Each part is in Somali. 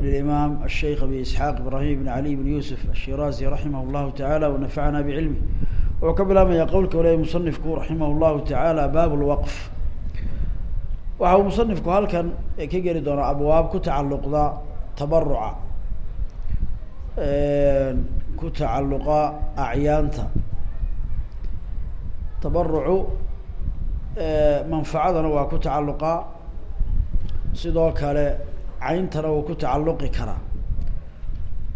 للإمام الشيخ أبي إسحاق إبراهيم بن علي بن يوسف الشيرازي رحمه الله تعالى ونفعنا بعلمه وقبل ما يقولك ولا مصنفku رحمه الله تعالى باب الوقف waxa uu musanifku halkan ka geli doonaa abwaab ku tacalluqda tabaruca ku tacalluqa acyaanta tabarucu manfacadana waa ku tacalluqaa sidoo kale cayntana wuu ku tacalluqi karaa.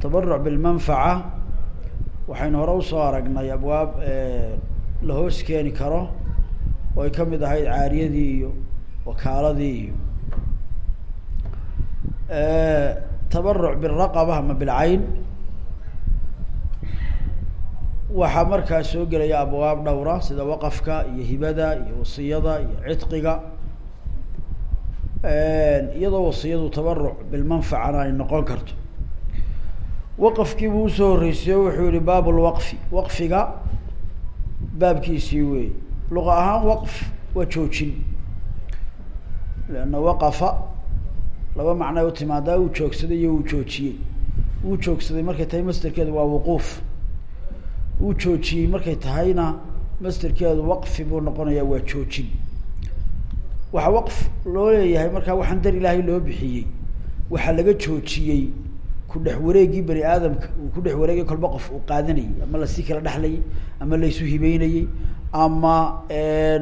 Tabaruc bilmanfaca waxaynu hore u soo aragnay abwaab la hoos keeni karo oo ay ka mid ahayd caariyadii iyo wakaaladii iyo tabaruc biraqaba ama bilcayn waxaa markaa soo gelaya abwaab dhowra sida waqafka iyo hibada iyo wasiyada iyo cidqiga iyadoo wasiyadu tabaruc bilmanfacana ay noqon karto. Waqafkii buu u soo horreysay o wuxuu yihi baab lwaqfi waqfiga baabkiisii wey luqa ahaan waqf waa joojin. Leanna waqafa laba macnay u timaadaa uu joogsaday iyo uu joojiyey. Wuu joogsaday markay tahay masterkeedu waa wuquuf. Uu joojiyey markay tahayna masterkeedu waqfi buu noqonayaa waa joojin waxaa waqf loo leeyahay markaa waxaan dar ilaahay loo bixiyey. Waxaa laga joojiyey ku dhex wareegii bani aadamka uu ku dhex wareegay kolba qof uu qaadanayay ama la sii kala dhexlayay ama laysu hibeynayey ama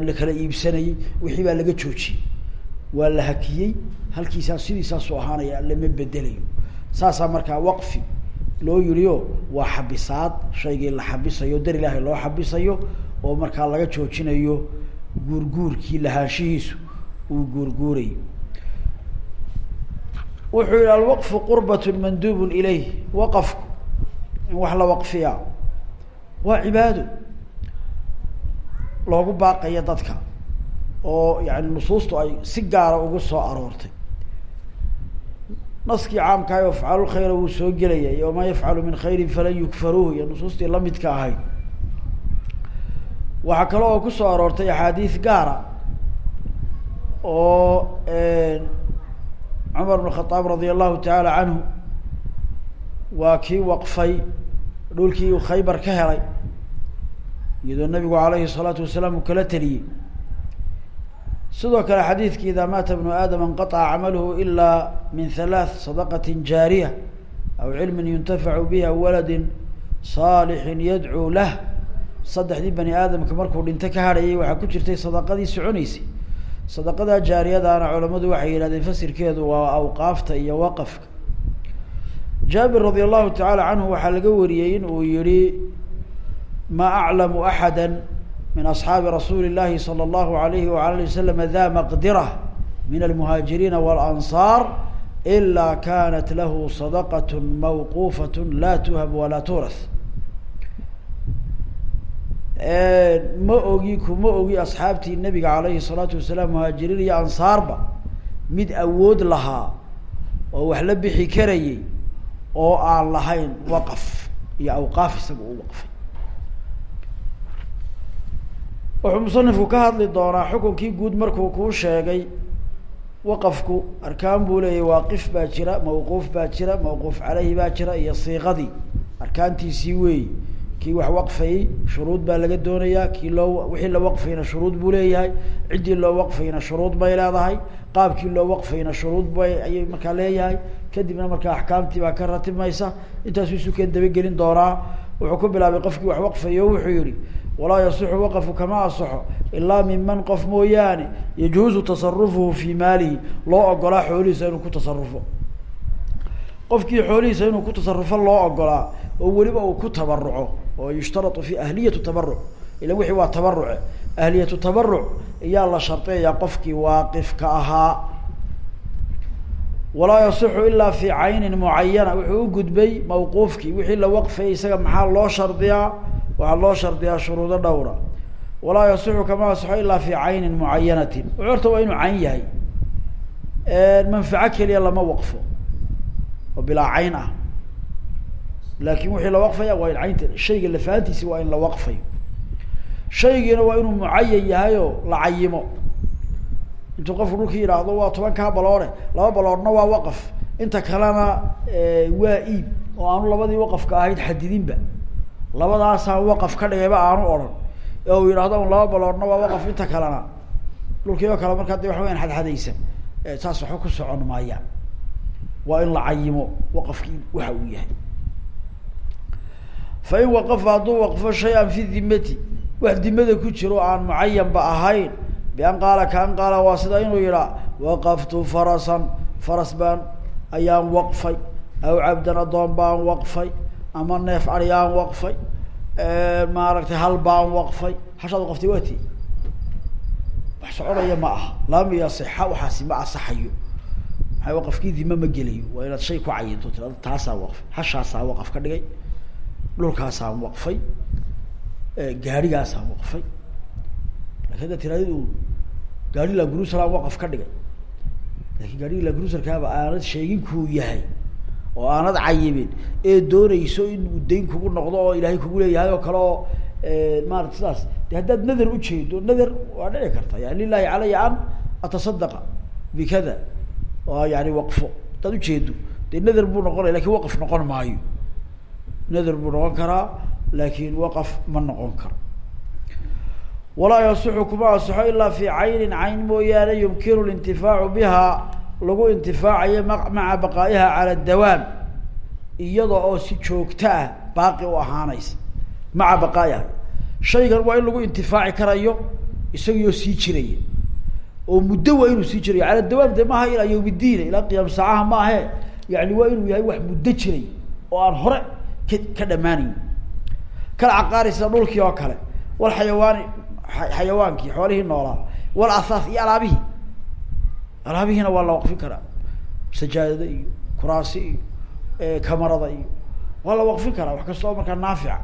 la kala iibsanayey. Wixii baa laga joojiyey. Waa la hakiyey. Halkiisaa sidiisaasuu ahaanaya lama bedelayo. Saasaa markaa waqfi loo yiriyo waa xabisaad. Shaygii la xabisayo dar ilaahay loo xabisayo oo markaa laga joojinayo guurguurkii lahaanshihiisu uu guurguurayo wuxuu yihi alwaqfu qurbat mandubun ilayh. Waqafku in wax la waqfiyaa waa cibaado loogu baaqaya dadka oo yani nusuustu ay si gaara ugu soo aroortay. Naskii caamkahay o afcalu lkhayra wuu soo gelaya iyo wamaa yafcalu min khayrin falan yukfaruuh iyo nusuustii lamidka ahayd. Waxaa kale oo ku soo aroortay axaadiis gaara oo cumar bn khadaab radia allahu tacaala canhu waa kii waqfay dhulkii uu khaybar ka helay iyadoo nabigu alayhi الsalaatu wasalaam uu kala teliyey sidoo kale xadiidki ida maata bnu aadam inqaطca camaluhu ila min halaaث sadaqati jaariya aw cilmi yuntafacu bih aw waladi saalixi yadcuu lah saddexdii bani aadamka markuu dhinto ka hadhayay waxaa ku jirtay sadaqadii soconeysay sadaqadaa jaariyadaana culamadu waxay yidhahdeen fasirkeedu waa awqaafta iyo waqafka jaabir radi allahu tacaala canhu waxaa laga wariyey in uu yihi ma aclamu axada min asxaabi rasuuli اllahi salى اllahu alayhi wala ali wasalam da maqdira min almuhaajiriina walansaar ila kanat lahu sadaqat mawquufat la tuhab walaa tuurath ma ogi kuma ogi asxaabtii nabiga alayhi salaatu wasalaam muhaajiriin iyo ansaarba mid awood lahaa oo wax la bixi karayay oo aan lahayn waqaf iyo awqaaf isaga u waqfay. Wuxuu musanifku ka hadli doonaa xukunkii guud markuu kuu sheegay waqafku arkaan buu leeyahy waaqif baa jira mawquuf baa jira mawquuf caleyhi baa jira iyo siiqadii arkaantiisii weey kii wax waqfayey shuruud baa laga doonayaa kii loo wixii la waqfayna shuruud buu leeyahay ciddii loo waqfayna shuruud bay leedahay qaabkii loo waqfayna shuruud bay ayay markaa leeyahay kadibna markaa axkaamtii baa ka ratibmaysa intaasuu isukeen dabagelin doonaa wuxuu ku bilaabay qofkii wax waqfayo wuxuu yihi walaa yasixu waqfu kama asaxo ilaa minman qof mooyaane yajuuzu tasarufuhu fii maalihi loo ogolaa xoolihiisa inuu ku tasarufo qofkii xoolihiisa inuu ku tasarufo loo ogolaa oo weliba uu ku tabaruco oo yushtarau fi ahliyatu tabaruc ila wixii waa tabaruce ahliyatu tabaruc iyaa la shardiyayaa qofkii waaqifka ahaa. Walaa yasixu ilaa fi caynin mucayana wuxuu u gudbay mawquufkii. Wixii la waqfayay isaga maxaa loo shardiyaa? Waxaa loo shardiyaa shuruudo dhowra. Walaa yasixu kama asixo ilaa fi caynin mucayanatin wuxuu horta waa inuu cayn yahay. Manfaco keliya lama waqfo. Oo bilaa cayn ah laakin wixii la waqfaya waa in caynta shayga lafahantiisi waa in la waqfayo shaygiina waa inuu mucayan yahay oo la cayimo. Intuu qofku dhulkii yidhaahdo waa tobankaa baloore laba baloorna waa waqaf inta kalena waa iib oo aanu labadii waqafka ahayd xadidinba. Labadaasaan waqaf ka dhigayba aanu odhan. Ee uu yidhahdo un laba baloorna waa waqaf inta kalena. Dhulkii oo kale markaa de waxa weyaan xadxadaysan saas waxba ku socon maayaan waa in la cayimo waqafkii waxa uu yahay fa in waqafa hadduu waqfo shay-an fi dimati wax dimada ku jiro aan mucayanba ahayn bian qaala kaan qaala waa sida inuu yihaa waqaftu farasan faras baan ayaan waqfay aw cabdan adoon baan waqfay ama neef aryaan waqfay maaragtay hal baan waqfay hashaad waqftay waa ti wax soconaya ma aha lam yasixa waxaasi ma asaxayo maxay waqafkii dima ma gelayo waa inaad shay ku cayinto taasaan waqfay hashaasaa waqaf ka dhigay dhulkaasaan waqfay gaarigaasaan waqfay. Lakin hadda tiraadid u gaari lagrusaraan waqaf ka dhigay laakiin gaarigi lagrusarkaaba aanad sheegin kuu yahay oo aanad cayimin ee doonayso in uu dayn kugu noqdo oo ilaahay kugu leeyahay oo kale oo maarata sidaas de haddaad nader ujeedo nader waa dhici karta. Yani lilahi calaya an atasadaqa bikada oo yani waqfo. Haddaad ujeedo dee nader buu noqonaya laakiin waqaf noqon maayo nader buu noqon karaa? Laakin waqaf ma noqon karo. Walaa yasixu kuma asixo ilaa fi caynin cayn mooyaane yumkinu lintifaacu biha lagu intifaacayo maca baqaa'iha cala dawaam iyada oo si joogto ah baaqi u ahaanaysa. Maca baqaa'iha. Shaygan waa in lagu intifaaci karayo isagioo sii jiraya. Oo muddo waa inuu sii jirayo cala dawaam de maaha ilaa yawm iddiin ilaa qiyaam saacaha maahe yani waa inuu yahay wax muddo jiray oo aan hore ka dhamaanayn kal caqaari dhulkii oo kale wal xayawaani xayawaankii xoolihii noolaa wal ahaas iyo alaabihii alaabihiina waa la waqfin karaa. Sajaadada iyo kuraasi iyo kamarada iyo waa la waqfin karaa wax kasta oo markaa naafica.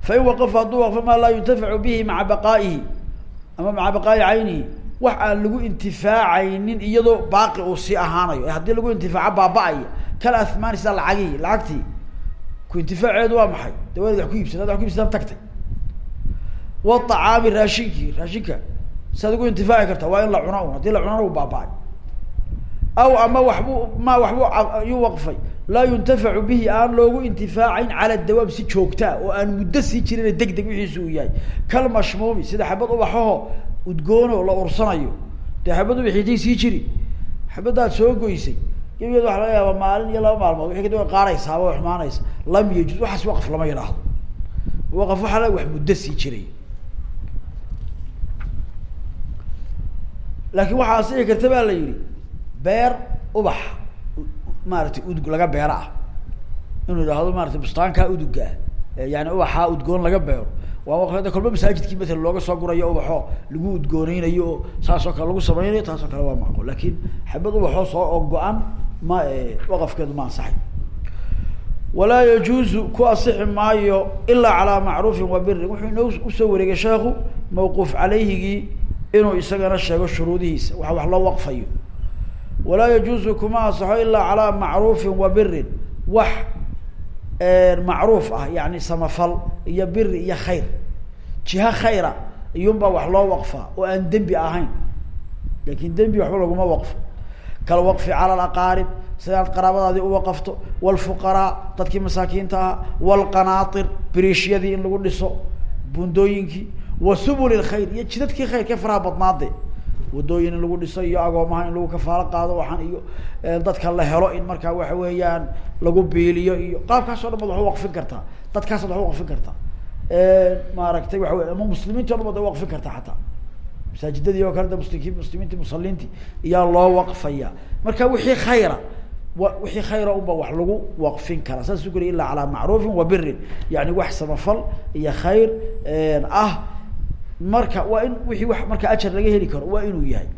Fa in waqafa hadduu waqfo maa laa yuntafacu bihi maca baqaa'ihi ama maca baqaa'i caynihi wax aan lagu intifaacaynin iyadoo baaqi uu sii ahaanayo. Ee haddii lagu intifaaco baaba-aya kal ahmaani sida lacagihii lacagtii ku intifaaceedu waa maxay? De waanad wax ku iibsata wax ku ibsataan tagtay. Wاطacaami raashinkii raashinka siaad ugu intifaaci kartaa waa in la cuno un haddii la cunona u baaba-ay. Aw ama waxbu ma waxbu yuu waqfay laa yuntafacu bihi aan loogu intifaacayn cala dawaam si joogtaa oo aan muddo sii jirin deg deg wixiisu uu yahay. Kal mashmuumi sida xabad ubaxaho udgoono la ursanayo. Dee xabad ubaxiitay sii jiri. Xabadaad soo goysay. Gebigeed waxa laga yaaba maalin iyo laba maalmood. Wixii kadib way qaaraysaaba way xumaanaysa lam yajuz waxaas waqf lama yidhaahdo waqaf waxaa la wax muddo sii jiray. Laakin waxaa asixi karta baa la yihi beer ubax maaragtay udug laga beero ah. Inuu idhaahdo maratay bustaankaa uduga ah yani ubaxaa udgoon laga beero waa kolba masaajidkii matala looga soo gurayo ubaxoo lagu udgooneynayo oo saas oo kale lagu sameynayo taas oo kale waa macquul. Lakin xabad ubaxoo soo oo go-an ma waqafkeedu ma ansaxay. Walaa yajuuzu ku asixi maayo ilaa calaa macruufin wa birin wuxuu inoo u soo wareegay sheekhu mawquuf caleyhigii inuu isagana sheego shuruudihiisa waxa wax loo waqfayo. Walaa yajuuzu kuma asaxo ilaa calaa macruufin wa birin wax macruuf ah yani samafal iyo biri iyo khayr. Jiha khayra iyunbaa wax loo waqfaa oo aan dembi ahayn. Lakin dembi waxba laguma waqfo. Kal waqfi cala alaqaarib sidaad qaraabadaadii u waqafto wlfuqaraa dadkii masaakiinta ahaa wlqanaair biriishyadii in lagu dhiso bundooyinkii wa subul lkhayr iyo jidadkii khayrka faraha badnaade wadooyin in lagu dhiso iyo agoomaha in lagu kafaalo qaado waxaan iyo dadka la helo in markaa waxa weeyaan lagu biiliyo iyo qaabkaas o dhan baad wax uwaqfin kartaa dadkaasaad wax uwaqfin kartaa maaragtay waxa wey ama muslimiinti o dhan baad waqfin kartaa xataa. Masaajidadii oo kale da muslimki muslimiinti loo waqfaya. Marka wixii khayra wa wixii khayra unba wax lagu waqfin karaa. Saas u kuli ilaa calaa wa birin yani wax samafal iyo khayr ah marka waa in wixii wa marka ajar laga heli karo waa inuu yahay.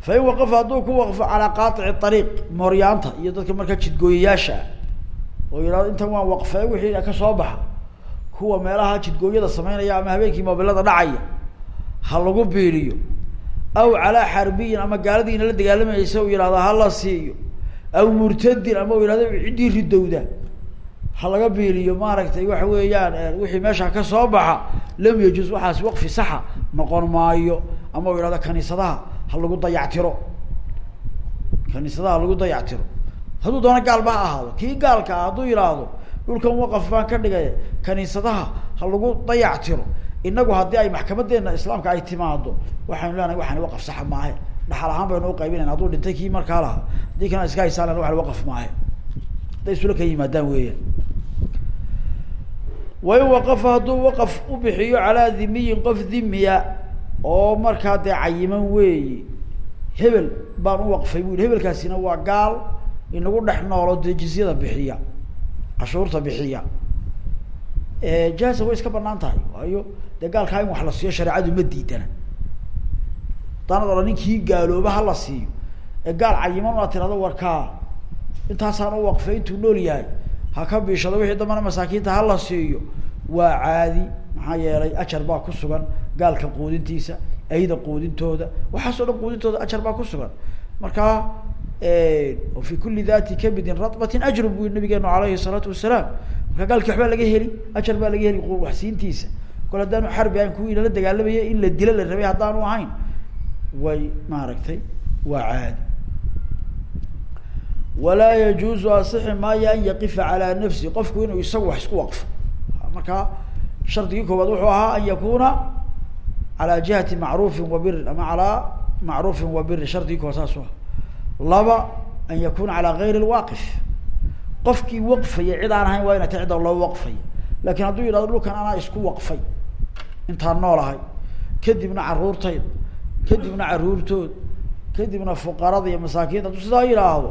Fa in waqafa hadduu ku waqfo calaa qaaici ariiq mooryaanta iyo dadka markaa jidgooyayaasha ah oo yihahdo intan waan waqfee wixii ka soo baxa. Kuwa meelaha jidgooyada sameynaya ama habeenkii moobilada dhacaya ha lagu biiliyo aw calaa xarbiyin ama gaaladiina la dagaalamaysa u yihahdo hala siiyo. Aw murtadin ama u yihahdo ciddii ridowda ha laga biiliyo maaragtay waxa weeyaan wixii meesha ka soo baxa lam yajuz waxaas waqfi saxa noqon maayo ama u yihahdo kaniisadaha ha lagu dayactiro. Kaniisadaha lagu dayactiro. Hadduu doono gaalba ha ahaado kii gaalka ah hadduu yidhaahdo dhulkan waqaf baan ka dhigay kaniisadaha ha lagu dayactiro. Inagu haddii ay maxkamadeena islaamka ay timaado waxaynu leenahay waxaan waqaf saxa maahe. Dhaxal ahaan baynu uqaybinayna hadduu dhintay kii markaa lahaa haddii kana iska haysaan waan waqaf maahe. Hadday isula ka yimaadaan weeyaan wain waqafa hadduu waqaf u bixiyo calaa dhimiyin qof dhimiya oo markaa dee cayiman weeyi hebel baan u waqfay bu yihi hebelkaasina waa gaal inagu dhex noolo dee jizyada bixiya cashuurta bixiya. Jaasa way iska bannaan tahay waayo dee gaalkaa in wax la siiyo shareecadu ma diidana. Haddaanad odhan ninkii gaalooba hala siiyo. Ee gaal cayiman unaad tirahdo warkaa intaasaan u waqfay intuu nool yahay ha ka biishado wixii dambana masaakiinta hala siiyo. Waa caadi maxaa yeelay ajar baa ku sugan gaalka quudintiisa ayda quudintooda. Waxaasoo dhan quudintooda ajar baa ku sugan. Markaa fi kuli dati kabidin rabatin ajrun bu nabigeenu alayhi الsalaatu wasalaam marka gaalki waxbaa laga heli ajar baa laga heli waxsiintiisa kol haddaanu xarbi ahayn kuwii lala dagaalamaya in la dilo la rabay haddaanu ahayn. Way maaragtay waa caadi walaa yajuuzu asixi maayo an yaqifa calaa nafsi. Qofku inuu isagu wax isku waqfo. Markaa shardigii koowaad wuxuu ahaa an yakuna calaa jihati macruufin wa birin ama calaa macruufin wa birin shardigii koowaad saasu ah laba an yakuna calaa gayri lwaaqif qofkii waqfaya cid aan ahayn waa inay tahay cidda loo waqfaya laakiin hadduu yidhahdo dhulkan anaa isku waqfay intaan noolahay kadibna caruurtayda kadibna caruurtooda kadibna fuqarada iyo masaakiinta hadduu sidaa yidhaahdo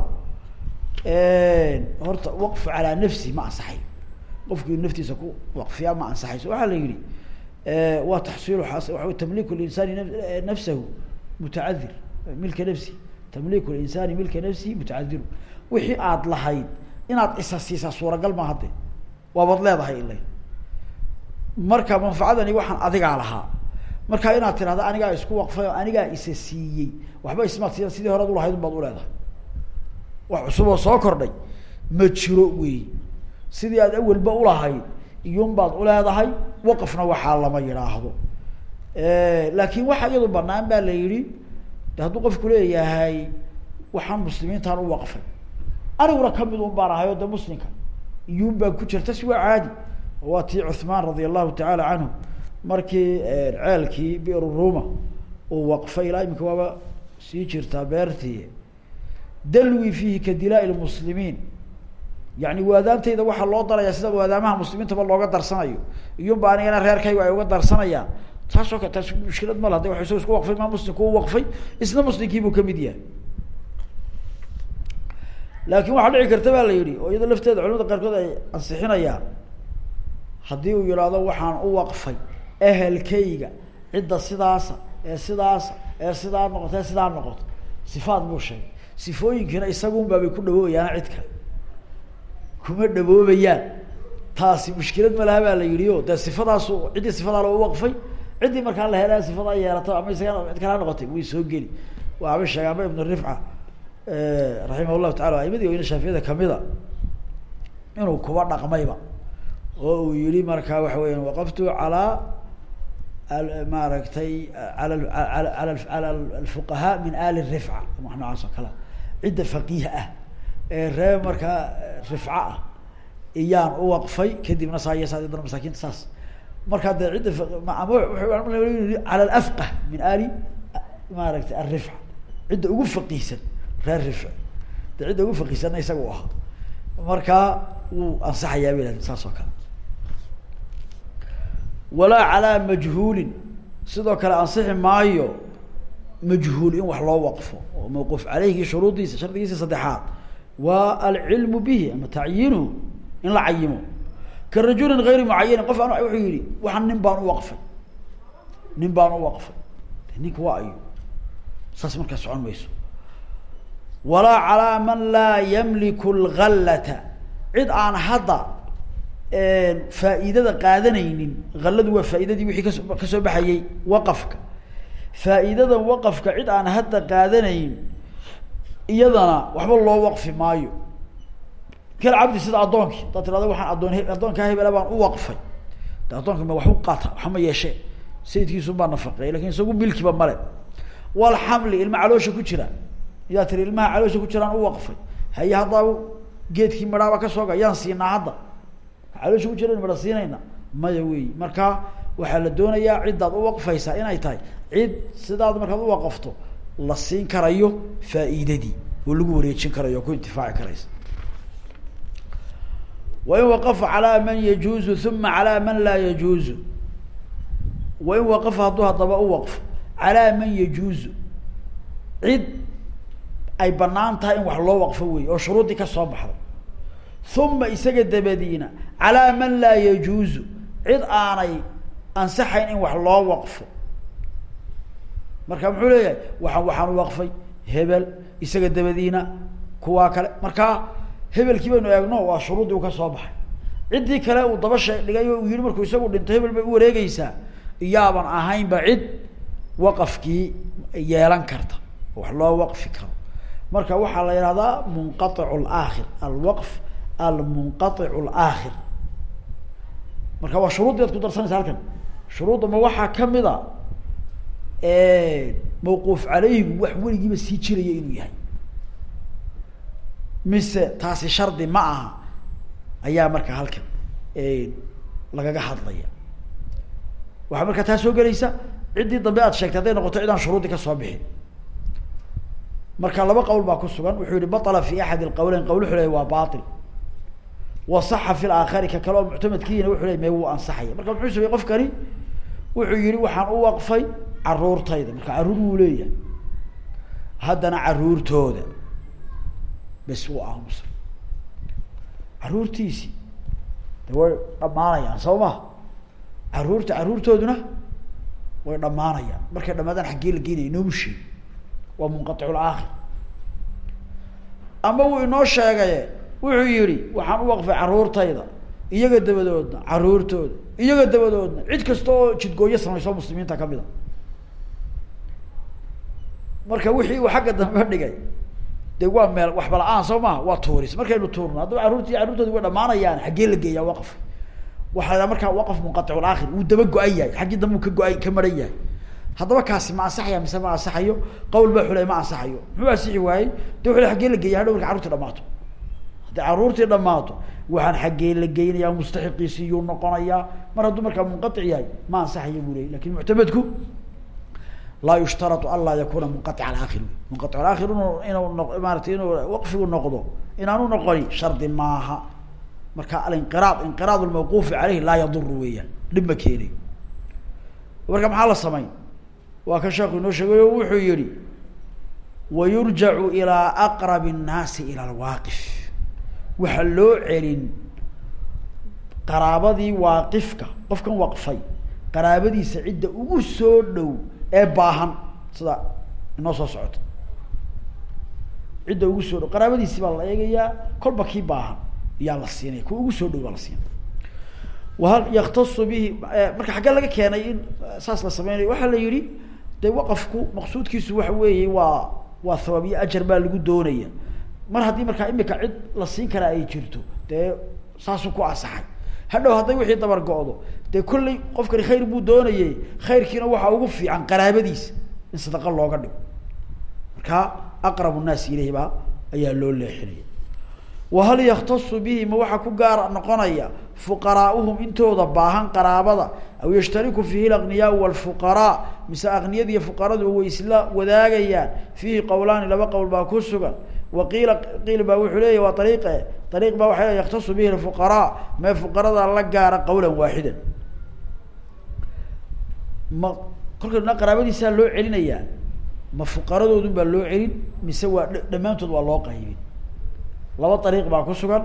horta waqfu calaa nafsi ma ansaxayo qofkii naftiisa ku waqfiyaa ma ansaxayso. Waxaa la yihi waa taxsiilu waa tamliku linsani nafsahu mutacadir milka nafsi tamliku linsani milka nafsihi mutacadiru wixii aad lahayd inaad isa siisaa suuragal ma hadde. Waabaad leedahay ila marka manfacadani waxaan adigaa lahaa. Marka inaad tirahda anigaa isku waqfay oo anigaa isa siiyey. Waxba ismaad sidii horead ulahayd un baad uleedahay wax cusub oo soo kordhay. Ma jiro wey. Sidii aad awelba ulahayd iyun baad uleedahay waqafna waxaa lama yidhaahdo laakin waxa iyadu banaan baa la yihi de hadduu qofku leeyahay waxaan muslimiintaan u waqfay. Aniguna ka mid un baan ahay oo de muslimka iyun baan ku jirta si waa caadi. Waa tii cuthmaan radia allahu tacaala canhu markii ceelkii bir ruma uu waqfay ilaa iminka waaba sii jirtaa beertii dalwi fiihi ka dilaa lmuslimiin yani waadaantayda waxaa loo daraya sida waadaamaha muslimiintaba looga darsanayo. Iyun ba anigana reerkaygu ay uga darsanayaan. Taas oo ka taas mushkilad ma laha. De wa isku waqfay maa muslimku u waqfay isna muslimkiibuu ka mid yahay. Laakin waxaa dhici karta ba la yihi oo iyadoo lafteeda culamada qaarkood ay ansixinayaan haddii uu yidhaahdo waxaan u waqfay ehelkayga cidda sidaasa ee sidaasa ee sidaa noqoto ee sidaa noqoto sifaat buu sheegay sifooyinkiina isagun baabay ku dhawoobayaan cid kale kuma dhawoobayaan. Taasi mushkilad ma laha baa la yihi o dee sifadaasu ciddii sifadaa loo waqfay ciddii markaa la helaa sifadaa yeelato ama isaga cid kala noqotay way soo geli. Waaba sheegay ama ibnu rifca raximah llahu tacala aimadii weyne shaafiyada kamida inuu kuba dhaqmayba oo uu yihi markaa waxa weya waqaftu calaa maaragtay ala ala ala alfuqahaa min ali rifca noocaas oo kalea cidda faqiih ah ee ree markaa rifca ah iyaan u waqfay kadibna saa iyo saa saas. Markaa dee cidda cala alafqah min ali maaragtay alrifca cidda ugu faqiihsan reer rifci de cidda ugu faqiihsanna isaga u ahaa. Markaa wuu ansaxayaa ba ihahdeen saas kale. Walaa calaa majhuulin. Sidoo kale ansixi maayo majhuul in wax loo waqfo oo mawquuf caleyhgii shuruudiisa shardigiisa saddexaad. Waa alcilmu bihi ama tacyiinuhu in la cayimo. Ka rajulin gayri mucayanin qof aan wuxuu yihi waxaan nin baan u waqfay. Nin baan u waqfay. Ninka waa ayo saas markaa socon mayso. Walaa calaa man laa yamliku lgallata cid aan hadda faa'iidada qaadanaynin halladu waa faa'iidadii wixii kaso faa'iidada waqafka cid aan hadda qaadanayn iyadana waxba loo waqfi maayo. Kal cabdi sida addoonkii hadaad tirahdo waxaan addoon addoonkaa hebela baan u waqfay. De addoonka ma wax qaata waxa ma yeeshee. Sayidkiisun baa nafaqeey laakiin isagu milkiba male walxamli ilma caloosha ku jira. Yaa tiri ilmaha caloosha ku jiraan u waqfay. Haye haddaa geedkii midhaaba ka soo ga yaan siinaa hadda. Caloosha ku jira midha maya wey marka waxaa la doonayaa ciddaad u waqfaysaa inay tahay cid sidaad markaad u waqafto la siin karayo faa'iidadii oo lagu wareejin karayo oo ku intifaaci karaysa. Wain waqafa calaa man yajuuzu uma calaa man laa yajuuzu. Wain waqafa hadduu haddaba u waqfo calaa man yajuuzu. Cid ay bannaan tahay in wax loo waqfo wey oo shuruuddii ka soo baxday uma isaga dabadiina calaa man laa yajuuzu. Cid aanay ansaxayn in wax loo waqfo marka muxuu leeyahay waxaan waxaan waqfay hebel isaga dabadiina kuwaa kale. Markaa hebelkii baynu eegno waa shuruuddii u ka soo baxay. Ciddii kale uu daba shee dhigay uu yihi markuu isagu dhinto hebel bay u wareegeysaa iyaaban ahaynba cid waqafkii yeelan karta wax loo waqfi karo. Marka waxaa la yihahdaa munqaicu laakhir alwaqf almunqaicu laakhir marka waa shuruuddii ad ku darsanaysa halkan. Shuruudda ma waxaa ka mid a mawquuf calayhigu wax weligiiba sii jiraya inuu yahay. Mise taasi shardi ma aha ayaa marka halkan lagaga hadlaya. Waxaa markaa taas soo gelaysa ciddii dambe aad sheegtay hadday noqoto cid aan shuruudi ka soo bixin. Marka laba qowl baa ku sugan wuxuu yihi baطla fi axad اqawleyn qawl wuxu ley waa bail wasaxa fi laakhari ka kale oo muctamadkiina wuxu ley me wuu ansaxaya. Marka muxuu sameyey qofkani wuxuu yihi waxaan u waqfay caruurtayda. Marka carruur wuu leeyahay. Haddana caruurtooda bes wuu aamusay. Caruurtiisii de way dhamaanayaan soo ma carruurta caruurtooduna way dhamaanayaan markay dhamaadaan xaggee la geynaya inoomu sheegi waa munqaicu laakhir ama wuu inoo sheegaye wuxuu yihi waxaan u waqfay caruurtayda iyaga dabadoodna caruurtooda. Iyaga dabadoodna cid kasta oo jidgooyo samayso muslimiinta ka mid a marka wixii uu xagga dambe dhigay de waa meel waxba la'aan soo maha waa tuuris. Markaynu tuurno haddaba carruurti carruurtoodi way dhamaanayaan xaggee la geeyaa waqf. Waxaa la markaa waqf munqaicu laakhir wuu daba go-an yahay xaggii dambe uu ka go'ay ka maran yahay. Haddaba kaasi ma ansaxaya mise ma ansaxayo? Qawl baa xulay ma ansaxayo. Muxuu ansixi waayey? De wuu xaggee la geeya hadhow marka carurtii dhamaato haddii carruurtii dhamaato waxaan xaggee la geynayaa mustaxiqiisi yuu noqonayaa mar hadduu markaa munqaic yahay ma ansaxayo buu leeyay lakin muctamadku laa yushtarau an laa yakuna munqaic alaakhir munqaic alaakhir inu inuu no maarata inuu waqfigu noqdo inaanu noqoni shardi maaha marka alinqiraad inqiraad lmawquufi caleyhi laa yaduru weeyaan dhib ma keenay marka maxaa la samayn waa ka sheeku inoo sheegay o wuxuu yihi wayurjacu ilaa aqrab الnaasi ilى lwaaqif waxaa loo celin qaraabadii waaqifka qofkan waqfay qaraabadiisa cidda ugu soo dhow ee baahan sida inoo soo socota. Cidda ugu soo dhow qaraabadiisi baa la eegayaa kolba kii baahan iyaa la siinaya kuwa ugu soo dhow baa la siinaya wahal yaktasu bihi marka xaggee laga keenay in saas la sameynayo waxaa la yihi de waqafku maqsuudkiisu waxa weeye waa waa thawaab iyo ajar baa lagu doonaya mar haddii markaa imika cid la siin karaa ay jirto dee saasuu ku ansaxay hadhow hadday wixii dabar go-do dee kolley qofkani khayr buu doonayay khayrkiina waxaa ugu fiican qaraabadiisa in sadaqa looga dhigo. Markaa aqrabu nnaasi ilayhi baa ayaa loo leexinaya. Wahal yaktasu bihi ma waxaa ku gaar noqonaya fuqaraauhum intooda baahan qaraabada aw yashtariku fiihi alagniyaau walfuqaraa mise akniyada iyo fuqaradu way isla wadaagayaan. Fiihi qowlaani laba qowl baa ku sugan waqiila qiil baa wuxuu leeyahy waa ariiqe ariiq baa waxa yaktasu bihi lfuqaraa mee fuqarada la gaara qowlan waaxidan ma kolka qaraabadiisaa loo celinayaa ma fuqaradoodun baa loo celin mise waa dhammaantood waa loo qaybin. Laba ariiq baa ku sugan.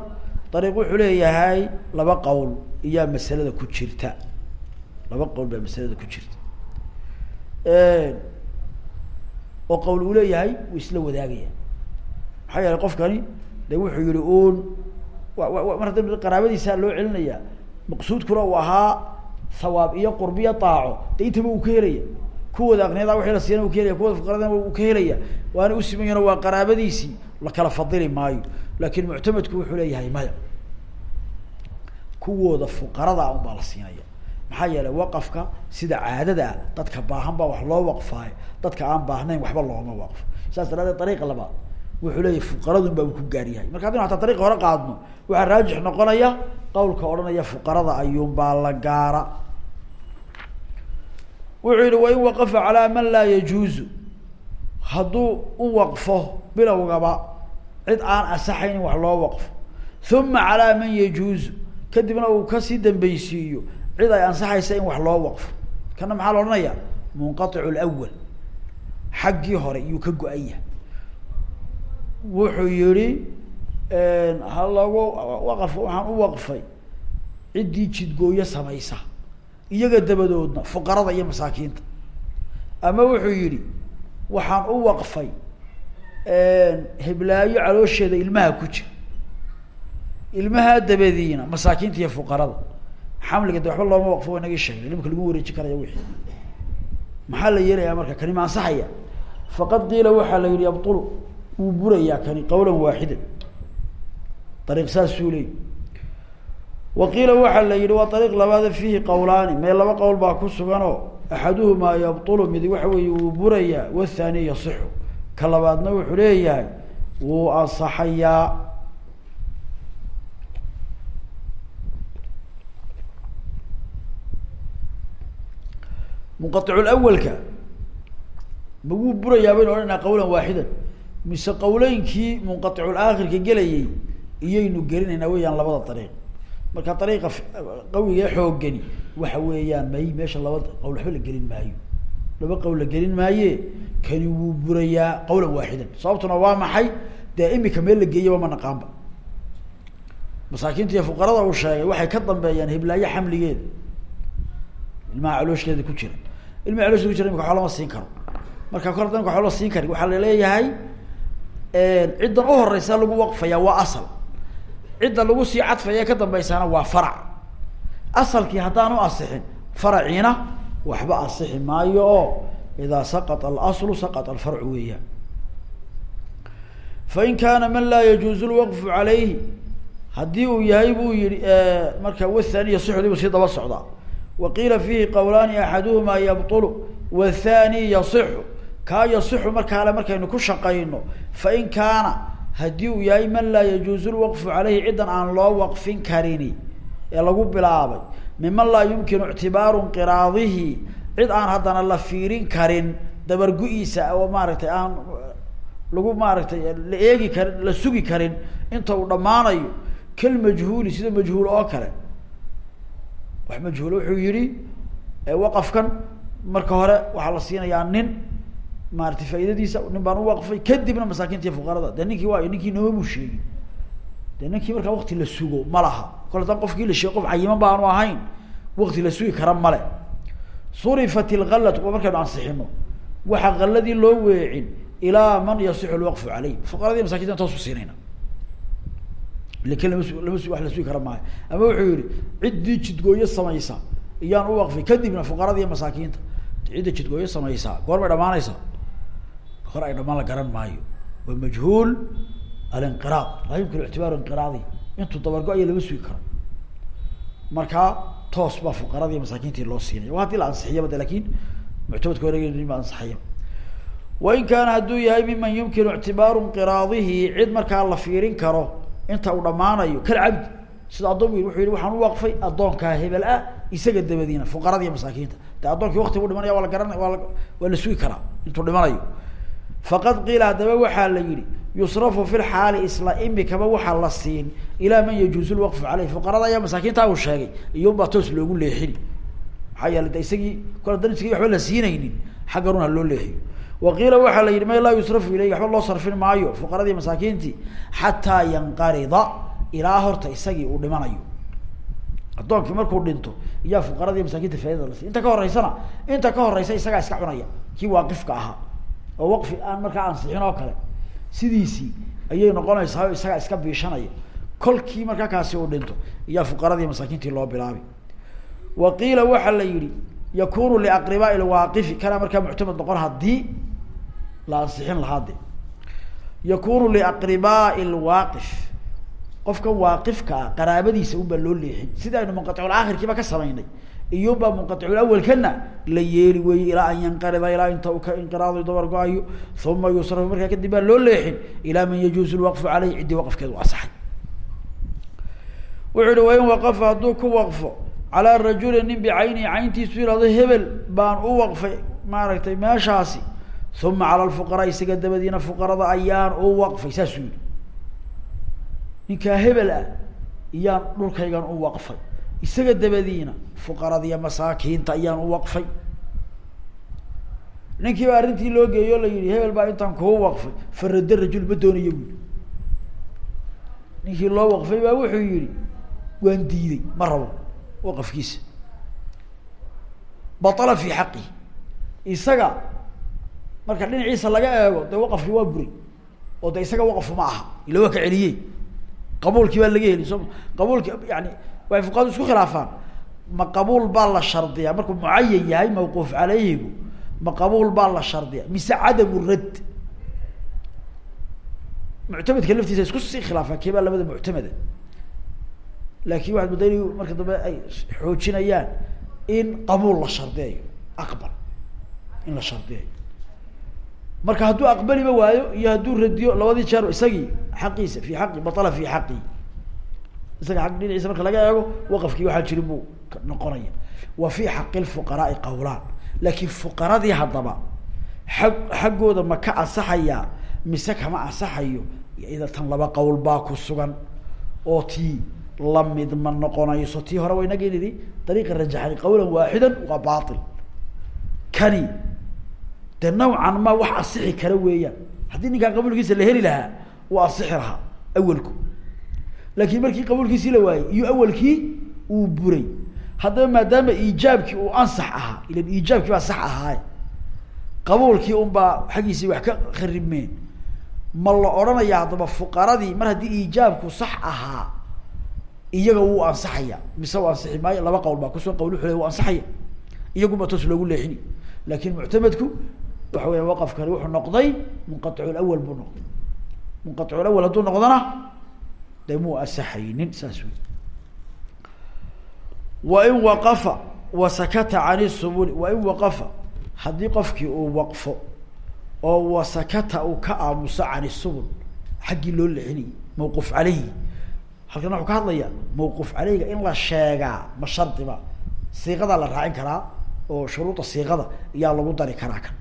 Ariiq wuxuu leeyahay laba qowl iyaa masalada ku jirta. Laba qowl baa masalada ku jirta. Oo qawl uu leeyahay wuu isla wadaagaya maxaa yeelay qofkani de wuxuu yihi un mar hadda qaraabadiisa loo celinaya maqsuudkuna uu ahaa hawaab iyo qurbiyo daaco de intaba uu ka helaya kuwooda aqniyada wixii la siiyana uu ka helaya kuwooda fuqaradana uu ka helaya waana usimayana waa qaraabadiisii la kala fadili maayo. Laakin muctamadku wuxuu leeyahay maya. Kuwooda fuqarada un baa la siinaya. Maxaa yeelay waqafka sida caadada ah dadka baahan baa wax loo waqfaayo. Dadka aan baahnayn waxba looma waqfo. Saas daraadeed dariiqa labaad wuxuu leeyahay fuqaradun baa ku gaar yahay. Marka haddaynu hataa dariiqa hore qaadno waxaa raajix noqonaya qawlka odhanaya fuqarada ayuun baa la gaara. Wuxuu yihi wain waqafa calaa man laa yajuuzu. Hadduu u waqfo bilowgaba cid aan asaxayn in wax loo waqfo. Uma calaa man yajuuzu. Kadibna uu ka sii dambeysiiyo cid ay ansaxaysa in wax loo waqfo. Kana maxaa la odhanaya munqaicu lwal xaggii hore iyuu ka go-an yahay wuxuu yihi ha lagu waqaf waxaan u waqfay. Ciddii jidgooyo samaysa. Iyaga dabadoodna fuqarada iyo masaakiinta. Ama wuxuu yihi waxaan u waqfay heblaayo caloosheeda ilmaha ku jira. Ilmaha dabadiina masaakiinta iyo fuqarada. Xamliga de waxba looma waqfo inagii sheegnay imika lagu wareeji karaya wixii. Maxaa la yeelayaa marka? Kani ma ansaxaya faqad qiila waxaa la yihi yabtulu wuu burayaa kani qawlan waaxidan. Ariiq saasuu leey wa qiila waxaa la yihi waa ariiq labaada fiihi qawlaani. Mee laba qowl baa ku suganoo axaduhumaa yabtulu mid waxa weeye wuu burayaa wathani yasixu. Ka labaadna wuxuu leeyahay wuu ansaxayaa. Munqaiculawalka ma wuu burayaa baynu odhanaa qawlan waaxidan mise qawleynkii munqaiculaakhirka gelayay iyaynu gelinaynaa weeyaan labada ariiq marka ariiqa qawiga xoogani waxa weeyaan may meesha laba qawl waxba la gelin maayo. Laba qawl la gelin maaye kani wuu burayaa qawlan waaxidan. Sababtuna waa maxay? Dee imika la geeyaba ma naqaanba. Masaakiinta iyo fuqarada uu sheegay waxay ka dambeeyaan hiblaayo xamligeeda ilmaha caloosheeda ku jira. Ilmaha caloosheeda ku jira imika waxba lama siin karo. Marka kor hadan waxba la siin karin waxaa la leeyahay ciddan uhoreysa lagu waqfaya waa asal. Cidda lagu sii cadfayae ka dambaysaana waa farac. Asalkii haddaan u asixin faraciina waxba asixi maayo oo idaa saqata alaslu saqata alfarcu weeyaan. Fain kaana man laa yajuuzu lwaqfu calayhi haddii uu yahay buu yihi marka wathani iyo suxdii buu sii daba socdaa. Wa qiila fiihi qowlaani axaduhumaa yabtulu wathani yasixu kaa yasixu markaale markaynu ku shaqayno fain kaana haddii uu yahay man laa yajuuzu lwaqfu caleyhi ciddan aan loo waqfin karini ee lagu bilaabay miman laa yumkinu ictibaaru inqiraadihi cid aan haddana la fiirin karin dabargu-iisa oo maaragtay aan lagu maaragtay la eegi karin la sugi karin inta uu dhammaanayo kal majhuuli sida majhuul oo kale. Wax majhuul wuxuu yihi waqafkan marka hore waxaa la siinayaa nin maarata faaidadiisa nin baan u waqfay kadibna masaakinta iyo fuqarada. De ninkii waayo ninkii nooma buu sheegin de ninkii markaa wakti la sugo ma laha. Kol haddaan qofkii la sheego qof cayiman baanu ahayn wakti la sugi kara male surifat ilgalatu markaynu ansixino waxaa kaladii loo weecin ilaa man yasixu lwaqfu caleyh fuqaradii masakinta toosu siinayna. Lakin lama su lama su wax la sugi kara maayo. Ama wuxuu yihi ciddii jidgooyo samaysa. Iyaan u waqfay kadibna fuqarada iyo masaakiinta cidda jidgooyo samaysaa goormay dhamaanaysaa hore ay dhamaan la garan maayo. Waa majhuul alinqiraad laa yumkin ictibaaru inqiraadi. Intuu dabargo-aya lama sugi karo markaa toos baa fuqaradii masaakiintii loo siinaya waa haddii la ansixiyaba de laakiin muctamadka hore ba ansaxaya wain kaana hadduu yahay miman yumkinu ictibaaru inqiraadihi cid markaa la fiirin karo inta uu dhamaanayo kalcabdi sida addoon bu wuxuu yihi waxaan u waqfay addoonkaa hebel ah isaga dabadiina fuqarada iyo masaakiinta. De addoonkii waktigu dhimanaya waa la garan waa la waa la sugi karaa intuu dhimanayo faqad qiila haddaba waxaa la yihi yusrafu fi lxaali isla imikaba waxaa la siin ilaa man yajuuzu lwaqfu caleyh fuqarada ayaa masaakiinta uu sheegay iyun baa toos loogu leexini. Maxaa yeele de isagii kol hadan isagii waxba la siinaynin xagga run ha loo leexiyo. Wa qiila waxaa la yihi ma laa yusrafu ilayhi waxba loo sarfin maayo fuqaradii masaakiintii xataa yanqarida. Ilaa horta isagii uu dhimanayo. Addoonkii markuu dhinto iyaa fuqaradii masaakinta faidada la siy inta ka horeysana inta ka horeysa isagaa iska cunaya. Kii waaqifka ahaa oo waqfi aan markaa ansixin oo kale sidiisii ayay noqonaysaa isagaa iska biishanaya. Kolkii markaa kaasi uu dhinto iyaa fuqaradii masaakiintii loo bilaabi. Wa qiila waxaa la yihi yakunu liaqribaa'i lwaaqifi kana markaa muctamad noqon haddii la ansixin lahaa de yakunu liaqribaa'i lwaaqif qofkan waaqifka ah qaraabadiisa unbaa loo leexin. Sida aynu munqaticulakhirkiiba ka samaynay iyunbaa munqaticul-awalkana la yeeli weeye ilaa an yanqarida ilaa inta uu ka inqiraado dabar go'ayo. Uma yusrafu markaa kadib baa loo leexin ilaa man yajuuzu lwaqfu caleyh ciddii waqfkeedu asaxay wuxuu yihi wain waqafa hadduu ku waqfo calaa rajuli nin bicaynihi cayntiisu yihahdo hebel baan u waqfay maaragtay meeshaasi. Uma cala lfuqaraa isaga dabadiina fuqarada ayaan u waqfay saasuu yihi ninkaa hebel ah dhulkaygan u waqfay isaga dabadiina fuqaradiiyo masaakiinta ayaan u waqfay. Ninkii baa arrintii loo geeyo la yihi hebel baa intaan kuu waqfay. Farada rajul ma doonayo buyi ninkii loo waqfay baa wuxuu yihi waan diiday ma rabo waqafkiisa batala fi xaqihi isaga marka dhinaciisa laga eego dee waqafkii waa buray oo de isaga waqfu ma aha. Ila waa ka celiyey. Qabuulkii baa laga heli soo qabuulki yani way fuqahadu isku khilaafaan. Ma qabuul baa la shardiyaa? Markuu mucayan yahay mawquuf caleyhigu ma qabuul baa la shardiya mise cadamu radd? Muctamedka laftiisa isku sii khilaafaan baa labada muctameda laakin waxaad mudda in marka dambe ay xoojinayaan in qabuul la shardiyayo. Aqbal. In la shardiyayo. Marka hadduu aqbaliba waayo iyo hadduu radiyo labadii jeer isagii xaqiisa fi xaqi batala fi xaqi isaga ag marka laga eego waqafkii waxaa jirin buu noqonaya. Wa fi xaqi lfuqaraai qawlaan. Laakiin fuqaradii haddaba xag xaggooda ma ka ansaxayaa mise kama ansaxayo ida tan laba qowl baa ku sugan oo tii la mid ma noqonayso. Tii hore wa inagii nidhi dariiqa rajaxani qawlan waaxidan waa bail kani de nawcan ma wax asixi kara weeyaan. Haddii ninkaa qabuulkiisa la heli lahaa uu asixi lahaa awelku laakiin markii qabuulkiisii la waayey iyo awelkii uu buray haddaba maadaama iijaabkii uu ansax ahaa ilan iijaabkii baa sax ahaaye qabuulkii unbaa xaggiisii wax ka kharibmeen. Ma la odhanaya haddaba fuqaradii mar haddii iijaabku sax ahaa iyaga wuu ansaxaya mise u ansixi maayo? Laba qowl baa kusugan qawl wuxuu le wuu ansaxaya. Iyagunba toos loogu leexini. Laakin muctamedku waxa weya waqafkani wuxuu noqday munqaطiculawal buu noqday. Munqaطiculawal hadduu noqdona de muu asaxaynin saas wey wain waqafa wasakata can subuli wain waqafa haddii qofkii uu waqfo oo wasakata uu ka aamuso can subul xaggii loo leexinayay mawquuf caleyhi halkan wuxuu ka hadlaya mawquuf caleyga in la sheegaa ma shardiba siiqadaa la raacin karaa oo shuruuda siiqada iyaa lagu dari karaa kan.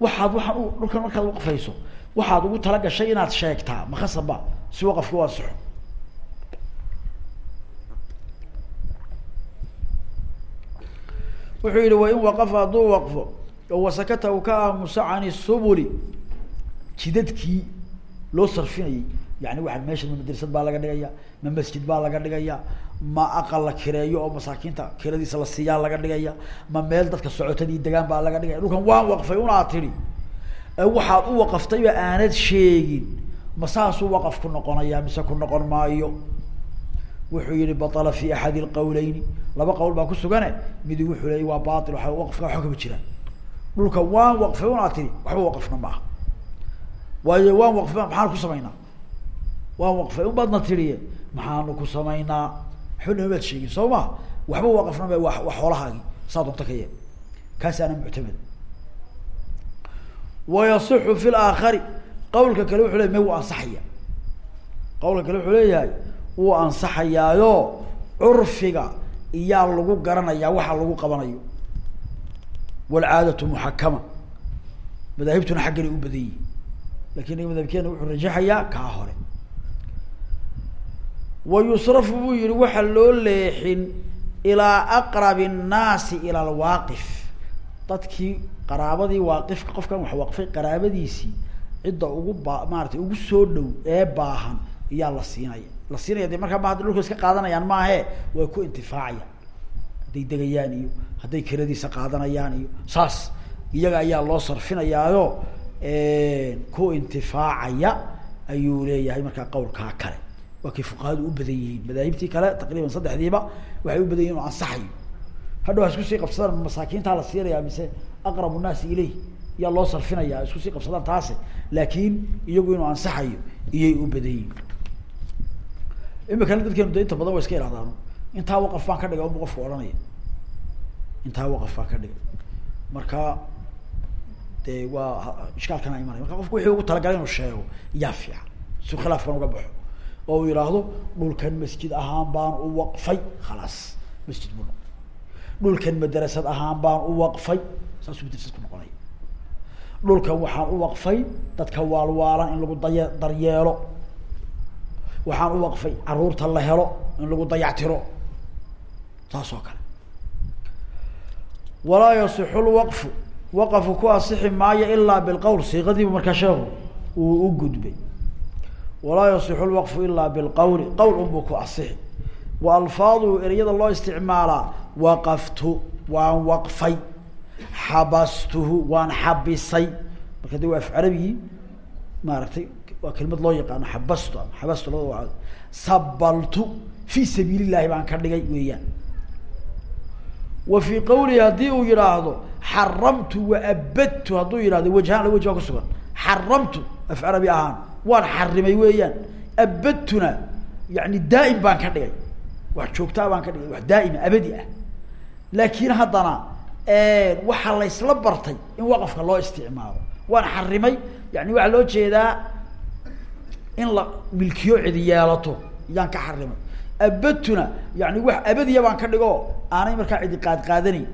Waxaad waxaan u dhulkan markaad waqfayso waxaad ugu tala gashay inaad sheegtaa makasaba si waqafki u ansixo wuxuu yihi wain waqafa hadduu waqfo oo wasakata uu ka aamuso can subuli jidadkii loo sarfinayay. Yani waxaa meesha ma madrasad baa laga dhigaya ma masjid baa laga dhigaya ma aqal la kireeyo oo masaakiinta kiradiisa la siiyaa laga dhigaya ma meel dadka socotadii degaan baa laga dhigaya dhulkan waan waqfay unaa tidhi. Waxaad u waqaftayba aanad sheegin ma saasuu waqaf ku noqonaya mise ku noqon maayo? Wuxuu yihi batala fi axadi lqawleyni laba qowl baa ku sugane midi wuxuu leeyay waa bail waa waqafka waxba kama jiraan dhulka waan waqfay unaa tidhi waxba waqafna maaha waayo waan waqfay maxaan ku samaynaa? Waan waqfay un baadna tiriye maxaanu ku samaynaa? Waxba namaad sheegin soo ma waxba waqafna ma wa wa xoolahaagi saa doonta ka yee kaasaana muctamad. Wayasixu fi laakhari qawlka kale wuxuu ley may wuu ansaxaya. Qawlka kale wuxuu leeyahay wuu ansaxayaayo curfiga iyaa lagu garanayaa waxa lagu qabanayo. Walcaadatu muxakama. Madaahibtuna xagganay u badan yihiin laakiin madhabkeena wuxuu rajaxayaa kaa hore. Wa yusrafu buu yihi waxa loo leexin ilaa aqrabi الnaasi ila alwaaqif. Dadkii qaraabadii waaqifka qofkan wax waqfay qaraabadiisii cidda ugu ba maaratay ugu soo dhow ee baahan iyaa la siinaya. La siinaya de markaa ma hadda dhulka iska qaadanayaan maahe way ku intifaacayaan hadday degayaan iyo hadday kiradiisa qaadanayaan iyo saas iyaga ayaa loo sarfinayaayo ku intifaacaya ayuu leeyahay markaa qawlkaa kale. Waa kay fuqahadu u badan yihiin. Madaahibtii kale taqriiban saddexdiiba waxay u badan yihiin inu ansaxayo. Hadhow ha isku sii qabsadaan masaakiintaa la siinayaa mise aqrabu nnaasi ileyh yaa loo sarfinaya isku sii qabsadaan taase laakiin iyagu inuu ansaxayo iyay u badan yihiin imikana dadkeenu de inta badan wa iska ihahdaan intaa waqaf baan ka dhigay unbu qofku odhanaya. Intaa waqaf baan ka dhigay. Marka de waa ishkaalkana imanaya marka qofku wixii ugu talagalay inuu sheego yaa fiican si khilaafkan uga baxo. Oo uu yihaahdo dhulkan masjid ahaan baan u waqfay. Khalaas masjid noqon dhulkan madrasad ahaan baan u waqfay. Saasuu madrasad ku noqonaya dhulkan waxaan u waqfay dadka waalwaalan in lagu daya daryeelo. Waxaan u waqfay carruurta la helo in lagu dayactiro. Saas oo kale. Walaa yasixu lwaqfu waqfu ku asixi maayo ilaa bilqowl siiqadiibu markaa sheeku uu u gudbay. Walaa yasixu lwaqfu ilaa bilqowli qowl unbuu ku asixi. Wa alfaadu ereyada loo isticmaalaa. Waqaftu. Waan waqfay xabastuhu waan xabisay. Marka de waa af carabigii maaragtay waa kelimad loo yaqaano xabastu xabastu labada waa sabaltu fi sabiil baan ka dhigay weeyaan. Wa fii qawlihi haddii uu yidhaahdo xaramtu waabadtu hadduu yidhahdo wajhaan la waj baa kusugan xaramtu af carabi ahaan waan xarimay weeyaan. Abadtuna yani daa'im baan ka dhigay. Wax joogtaa baan ka dhigay wax daa'ima abadi ah. Laakiin haddana waxaa laysla bartay in waqafka loo isticmaalo. Waan xarimay yani waxaa loo jeedaa in la milkiyo cidi yeelato yaan ka xarimay. Abadtuna yani wax abadiya baan ka dhigo aanay markaa cidi qaad qaadanayn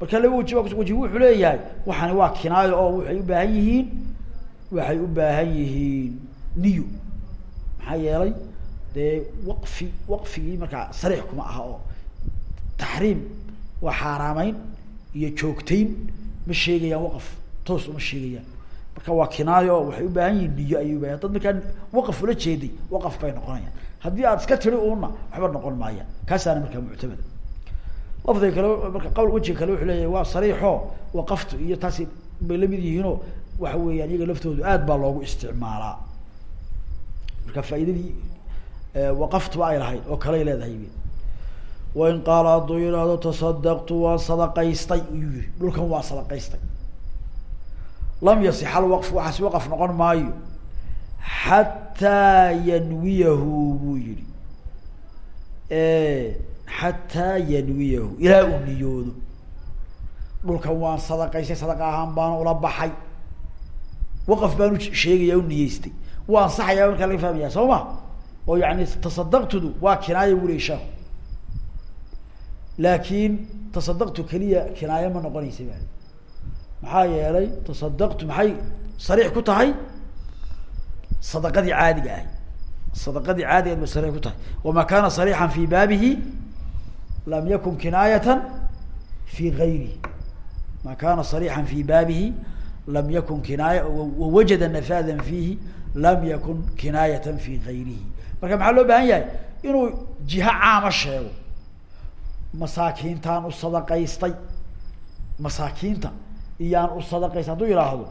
marka laba waji waji wuxuu leeyahay waxani waa kinaayo oo waxay u baahan yihiin waxay u baahan yihiin niyo maxaa yeelay dee waqfi waqfigii markaa sariix kuma aha oo taxriim waa xaaraameyn iyo joogtayn ma sheegayaan waqaf toos uma sheegayaan. Marka waa kinaayo waxay u baahan yihiin niyo ayay ubahan dad markaa waqaf ula jeeday waqaf bay noqonayaan. Haddii aad iska tiri una waxba noqon maayaan. Kaasaana markaa muctamada lafdiga kale marka qawl wejiga kale wuxuu leeyahay waa sariixo waqaftu iyo taasi bay la mid yihiinoo waxa weeyaan iyaga laftoodu aad baa loogu isticmaalaa. Marka faaidadii waqaftuba ay lahayd oo kaley leedahay wain qaala hadduu yidhaahdo tasadaqtu waan sadaqaystay ayuu yihi dhulkan waan sadaqaystay lam yasix alwaqf waxaasi waqaf noqon maayo xataa yanwiyahu buu yihi xataa yanwiyahu ilaa uu niyoodo dhulkan waan sadaqaystay sadaqa ahaan baan ula baxay waqaf baan u sheegaya u niyeystay wuu ansaxayaa markaa laga fahmaya soo ma oo yani tasadaqtudu waa kinaaya buu laakin tasadaqtu keliya kinaaye ma noqonaysa ba maxaa yeelay tasadaqtu maxay sariix ku tahay? Sadaqadii caadiga ahay. Sadaqadii caadiga bay sariix ku tahay. Wama kana sariixan fi baabihi lam yakun kinaayatan fi gayrihi. Ma kana sariixan fi baabihi lam yakun kinaaya wawajada nafaada fiihi lam yakun kinaayatan fi gayrihi. Marka maxaa loo baahan yahay? Inuu jiha caama sheego masaakiintaan u sadaqaystay. Masaakiinta iyaan u sadaqaystay hadduu yidhaahdo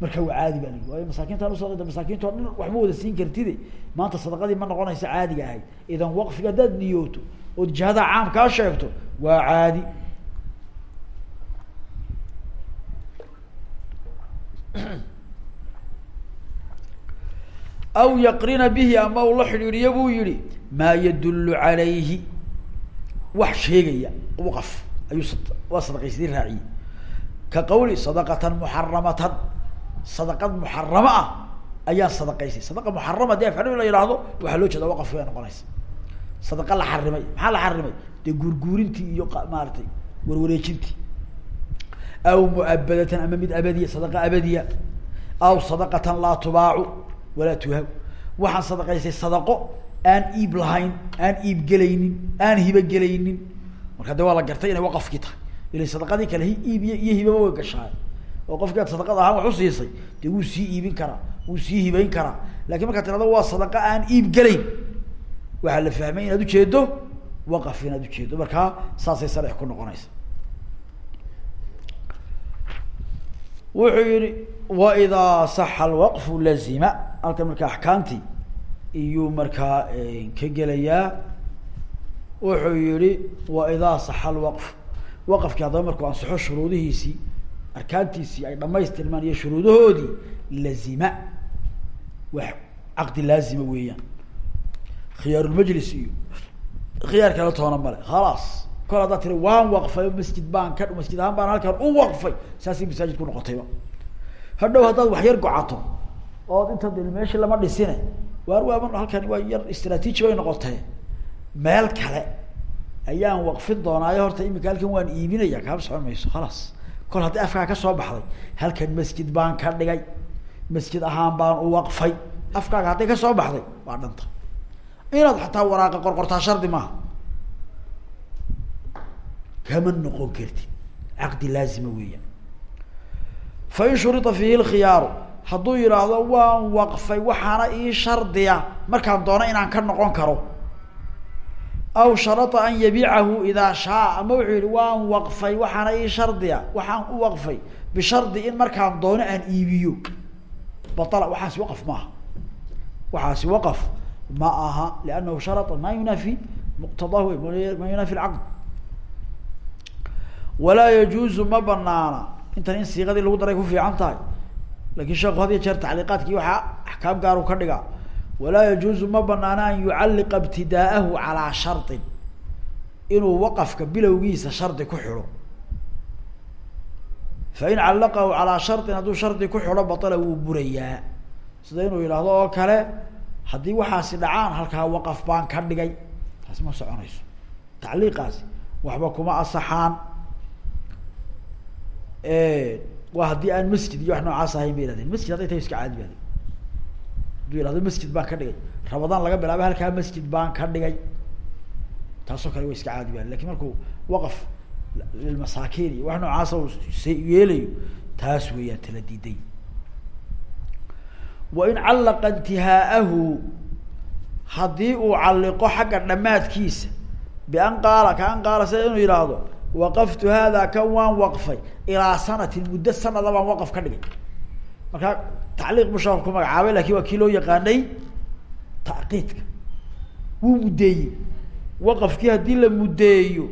marka waa caadi baa lii waayo masaakiintaan usadaqaysta masaakiinta o dhan waxma wada siin kartide. Maanta sadaqadii ma noqonaysa caadiga ahayd. Idan waqfiga haddaad niyooto ood jihada caamkaa sheegto waa caadi. Aw yaqrina bihi ama uu la xidhiidhiyo buu yihi maa yadullu calayhi wax sheegaya waqaf ayuu waa sadaqaystii raaciyey ka qawli sadaqatan muxaramatan sadaqad muxarama ah ayaa sadaqaysay. Sadaqa muxarama haddii afxari la yidhaahdo waxaa loo jeeda waqaf bay noqonaysa. Sadaqa la xarimay maxaa la xarimay dee guurguurintii iyo maaratay warwareejintii. Aw muabadatan ama mid abadiya sadaqa abadiya. Aw sadaqatan laa tubaacu walaa tuhab waxaan sadaqaysay sadaqo aan iib lahayn aan iib gelaynin aan hibo gelaynin. Marka de waa la gartay inay waqafkii tahay ila sadaqadii kale iib iyo hibaba way gashaay oo qofkii aad sadaqad ahaan wax usiisay dee wuu sii iibin karaa wuu sii hibayn karaa. Lakin markaad tirahdo waa sadaqa aan iib gelayn waxaa la fahmay inaad ujeedo waqaf inaad ujeedo markaa saasay sarix ku noqonaysa. Wuxuu yihi waidaa saxa alwaqfu lazima. Halkan marka axkaamtii iyuu markaa ka gelayaa wuxuu yihi waidaa saxa alwaqf. Waqafkii haddaba markuu ansaxo shuruudihiisii arkaantiisii ay dhamaystirmaan iyo shuruudahoodii lazima wax caqdi laazima weeyaan. Khiyaarulmajlis iyo khiyaar kala toona male khalaas. Kol haddaad tiri waan waqfay masjid baan ka masjid ahaan baan halkan u waqfay. Saasay masaajid ku noqotayba. Hadhow haddaad wax yar gocato ood inta meeshii lama dhisine waar waaban halkani waa yar istraatiiji bay noqotee meel kale ayaan waqfin doonaayo horta imika halkan waan iibinaya kaama socon mayso khalaas kol haddii ka soo baxday halkan masjid baan ka dhigay masjid ahaan baan u waqfay. Afkaaga hadday ka soo baxday waa dhanta. Inaad xataa waraaqa qorqortaa shardi maaha. Kama noqon kartid. Caqdi laazima weeyaan. Fain shurita fiihi lkhiyaaru hadduu yidhaahdo waan waqfay waxaana ii shardiya. Markaan doono inaan ka noqon karo. Aw sharata an yabiicahu idaa shaa. Ama wuxuu yihi waan waqfay waxaana ii shardiya. Waxaan u waqfay bishardi in markaan doono aan iibiyo. Batala waxaasi waqaf maaha waxaasi waqaf ma aha liannahu sharata ma yunaafi muqtadahu ma yunaafi lcaqd walaa yajuuzu ma banaana intan in siiqadii lagu daray ku fiican tahay laakiin sheeku had iyo jeer tacliiqaadkii waxaa axkaam gaaru ka dhigaa walaa yajuuzu ma banaana an yucalliqa ibtidaa'ahu calaa shardin inuu waqafka bilowgiisa shardi ku xidho fain callaqahu calaa shardin hadduu shardi ku xidho batala wuu burayaa. Sida inuu yidhaahdo oo kale haddii waxaasi dhacaan halkaa waqaf baan ka dhigay. Taasi ma soconayso. Tacliiqaasi waxba kuma asaxaan waa haddii aan masjid iyo wax noocaas ahayn bay yihahdeen masjid hadday tahay iska caadi ba hadduu yihahdo masjid baan ka dhigay. Ramadaan laga bilaabo halkaa masjid baan ka dhigay. Taasoo kale wa iska caadi ba laakiin markuu waqaf lilmasaakiin iyo wax noocaasa u s yeelayo taas weeyaan tala diiday. Wain callaqa intihaa'ahu haddii uu calliqo xagga dhamaadkiisa bian ka an qaala inuu yidhaahdo waqaftu hada kan waan waqfay ilaa sanatin muddo sanada baan waqaf ka dhigay. Markaa tacliiq sheekhu ku magacaabay laakiin waa kii loo yaqaanay tacqiidka wuu muddeeyey. Waqafkii haddii la muddeeyo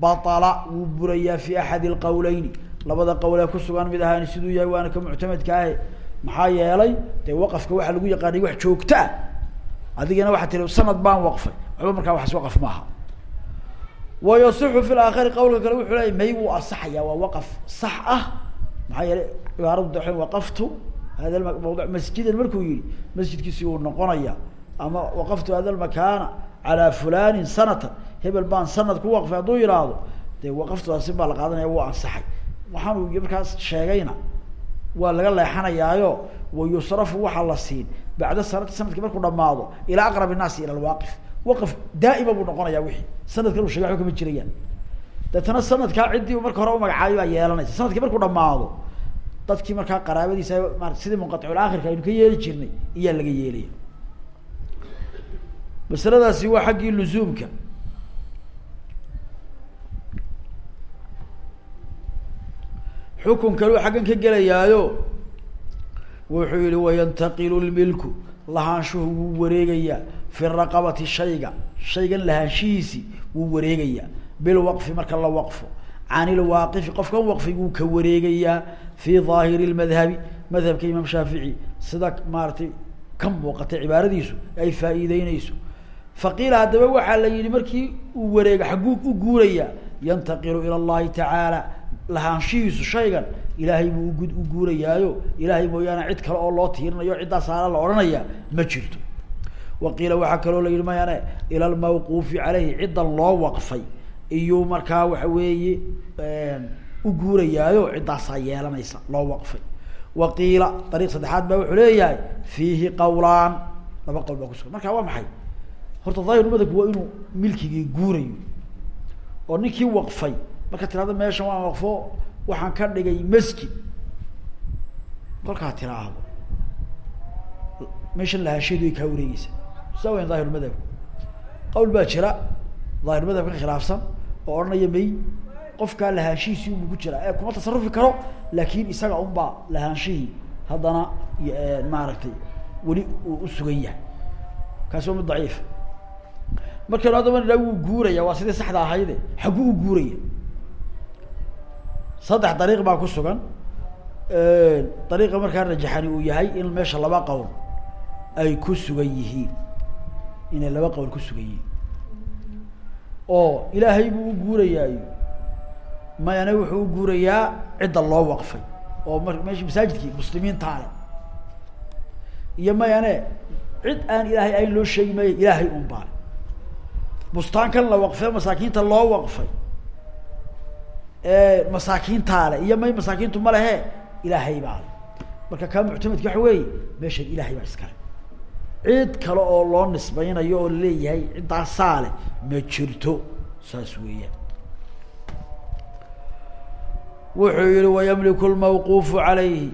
batala wuu burayaa fi axadi lqawleyni labada qowl ee kusugan mid ahaani siduu yahay waana ka muctamadka ahe. Maxaa yeelay dee waqafka waxaa lagu yaqaanay wax joogto ah. Adigana waxaa tiri sanad baan waqfay. Waxba markaa waxaas waqaf maaha wayasixu fi laakhari qawlka kale wuxuu leeyay may wuu asaxaya waa waqaf sax ah maxaa yeelay cibaaradu de waqaftu hada mawduc masjidan markuu yihi masjidkiisi uu noqonaya ama waqaftu hada lmakaana calaa fulanin sanatan hebel baan sanad ku waqfay hadduu yihaahdo dee waqaftudaasi baa la qaadanaya wuu ansaxay waxaanu markaas sheegayna waa laga leexanayaayo wayusrafu waxaa la siin bacda sanati sanadki markuu dhamaado ilaa aqrab innaasi ila lwaaqif waqaf daa'ima buu noqonaya wixii. Sanadkan u shegay waba kama jirayaan. Deetana sanadkaa ciddii marka hore umagacaabay baa yeelanaysa. Sanadkii markuu dhamaado dadkii markaa qaraabadiisa ma sidii munqaticul aakhirka aynu ka yeeli jirnay iyaa laga yeelaya. Masaladaasi waa xaggii luzuumka. Xukun kaluu xaggan ka gelayaayo wuxuu yihi wayantaqilu lmilku. Lahaanshuhu wuu wareegayaa fi raqabati shayga shaygan lahaanshihiisi wuu wareegayaa. Bilwaqfi marka la waqfo. Can ilwaaqifi qofkan waqfi wuu ka wareegayaa fi daahiri lmadhabi madhabka imaam shaafici. Sida maaratay ka muuqatay cibaaradiisu ay faa'iideyneyso faqiila haddaba waxaa la yihi markii uu wareego xagguu u guurayaa yantaqilu ila llahi tacaala lahaanshihiisu shaygan ilaahay buu ugu u guurayaayo. Ilaahay mooyaane cid kale oo loo tiirinayo ciddaas aala la odhanayaa ma jirto wa qiila waxaa kaloo la yihi mayane ila lmawquufi caleyhi ciddan loo waqfay. Iyuu markaa waxa weeye u guurayaayo ciddaasaa yeelanaysa loo waqfay. Wa qiila dariiq saddexaad baa wuxuu leeyahay fiihi qawlaan. Laba qowl baa kusugan marka waa maxay? Horta daahir madhabku waa inuu milkigii guurayo. Oo ninkii waqfay marka tirahdo meeshan waan waqfo waxaan ka dhigay masjid kolkaa tiraahdo. Meeshan lahaansheedu kaa wareegeysa saa weyn daahir madhabku qawl baa jira daahir madhabka khilaafsan oo odhanaya may qofkaa lahaanshihiisii unbu ku jiraa ee kuma tasarufi karo laakin isaga unbaa lahaanshihii haddana maaragtay weli uu usugan yahay. Kaasi waa mid daciif. Markaynu haddaba nidhaa wuu guuraya waa sidii saxda ahayde xagguu u guuraya. Saddex dariiq baa ku sugan. Dariiqa markaa rajaxani uu yahay in meesha laba qowl ay ku sugan yihiin inay laba qowl ku sugan yihiin. Oo ilaahay buu u guurayaayo mayane wuxuu u guurayaa cidda loo waqfay. Oo m meesha masaajidkii muslimiintaa le iyo mayane cid aan ilaahay ayn loo sheegi maayo ilaahay un baale. Bustaankan la waqfay masaakiinta loo waqfay. Masaakiintaa le iyo may masaakiintu ma lehe ilaahay baa le marka kaa muctamadki waxa weeye meeshan ilaahay baa iskale cid kale oo loo nisbaynayo oo la leeyahay ciddaasaa leh ma jirto saas weeyaan wuxuu yihi wayamliku lmawquufu calayhi.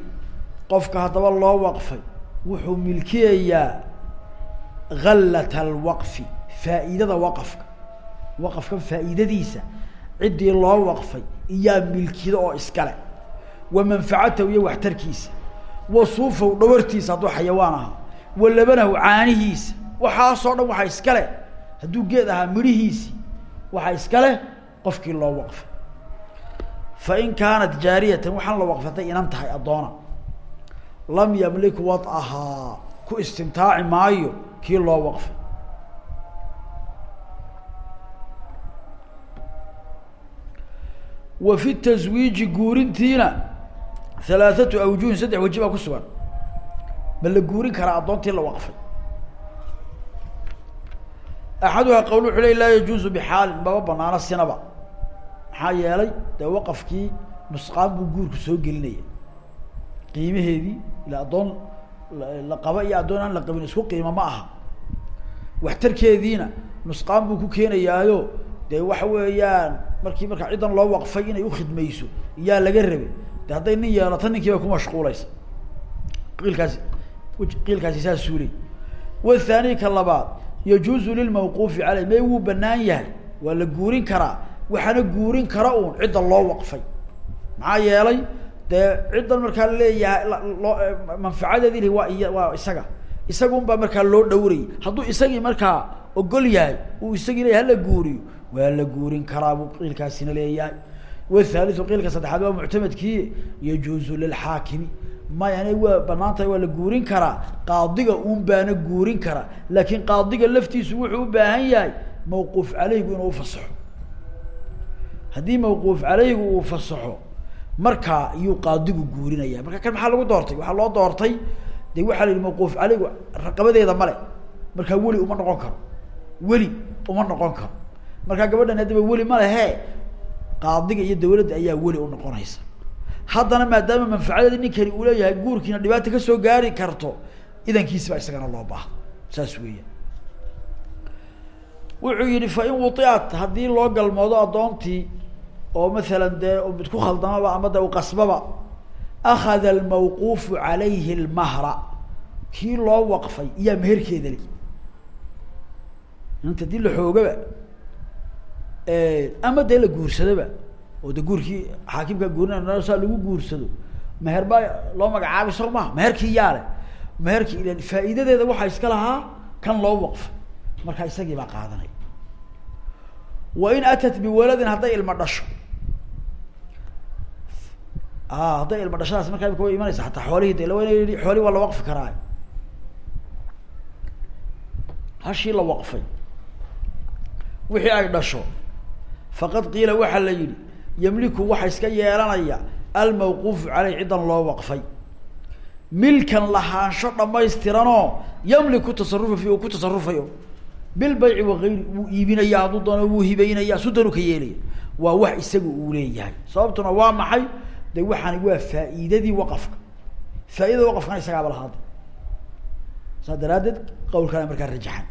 Qofka haddaba loo waqfay wuxuu milkiyayaa gallat alwaqfi faa'iidada waqafka waqafkan faa'iidadiisa ciddii loo waqfay iyaa milkida oo iskale wa manfacatahu iyo waxtarkiisa. Wa suufahu dhawartiisa hadduu xayawaan ahaa wa labanahu caanihiisa. Waxaasoo dhan waxaa iskale hadduu geed ahaa midhihiisii waxaa iskale qofkii loo waqfay fain kaanat jaariyatan waxaan la waqfatay inan tahay addoona. Lam yamlik wad'ahaa ku istimtaaci maayo kii loo waqfay wa fi taswiiji guurintiina halaathatu awjuhin saddex waji baa ku sugan ma la guurin karaa addoontii la waqfay. Axaduhaa qawl wuxuu le laa yajuuzu bixaalin. Maba banaano sinaba maxaa yeelay dee waqafkii nusqaan buu guurku soo gelinaya qiimaheedii ila addoon la qaba iyo addoon aan la qabin isku qiimo ma aha. Waxtarkeediina nusqaan buu ku keenayaayo dee waxa weeyaan markii markaa ciddan loo waqfay inay ukhidmayso iyaa laga rabay. De hadday nin yeelato ninkii bay ku mashquulaysa. Qiilkaasi qiilkaasi saas suulay wathani ka labaad yajuuzu lilmawquufi caleyh may wuu banaan yahay waa la guurin karaa waxaana guurin kara uun cidda loo waqfay. Maxaa yeelay dee ciddan markaa leeyahay loo manfacadeedi li waa waa isaga. Isagun baa markaa loo dhowrayay. Hadduu isagii markaa ogol yahay uu isagii leeyahay hala guuriyo waa la guurin karaa buu qiilkaasina leeyahay. Wathaliu qiilka saddexaad waa muctamadkii yajuuzu lilxaakimi mayane waa bannaan tahay waa la guurin karaa. Qaadiga un baana guurin karaa. Laakiin qaadiga laftiisu wuxuu u baahan yahay mawquuf caleygu inuu ufasaxo haddii mawquuf caleygu uu fasaxo markaa iyuu qaadigu guurinaya marka kan maxaa lagu doortay? Waxaa loo doortay de waxaa la yihi mawquuf caleygu raqabadeeda male markaa weli uma noqon karo. Weli uma noqon karo. Markaa gabadhan haddaba ma lehe qaadiga iyo dawladda ayaa weli u noqonaysa haddana maadaama manfacadeedi ninkani uu leeyahay guurkiina dhibaata ka soo gaari karto idankiisi baa isagana loo baahdo. Saas weeya wuxuu yihi fa in wuiat haddii loo galmoodo addoontii oo maalan dee mid ku khaldamaba ama de u qasbaba akada almawquufu calayhi lmahra kii loo waqfay iyaa meherkeeda le inta dii la xoogaba ama dee la guursadaba oo de guurkii xaakimkaa guurinay saa lagu guursado meher baa loo magacaabay soo maha meherkii yaale meherkii ilan faa'iidadeeda waxaa iska lahaa kan loo waqfay markaa isagii baa qaadanaya wa in atat biwaladin hadday ilma dhasho. A hadday ilma dhashadaas markaa imika way imanaysa hataa xoolihii de lawa yihi xoolihi waa la waqfi karaa. Hashii la waqfay. Wixii ay dhasho faqad qiila waxaa la yihi yamliku waxa iska yeelanaya almawquufu caleyh ciddan loo waqfay. Milkan lahaansho dhamaystiranoo yamliku tasarufa fi uu ku tasarufayo bilbayci wagayri wuu iibinaya hadduu doono wuu hibeynaya sudanu ka yeelaya. Waa wax isaga uu leeyahay. Sababtuna waa maxay? De waxaani waa faa'iidadii waqafka faaidada waqafkana isagaaba lahaada saa daraadeed qawlkana markaa rajaxan.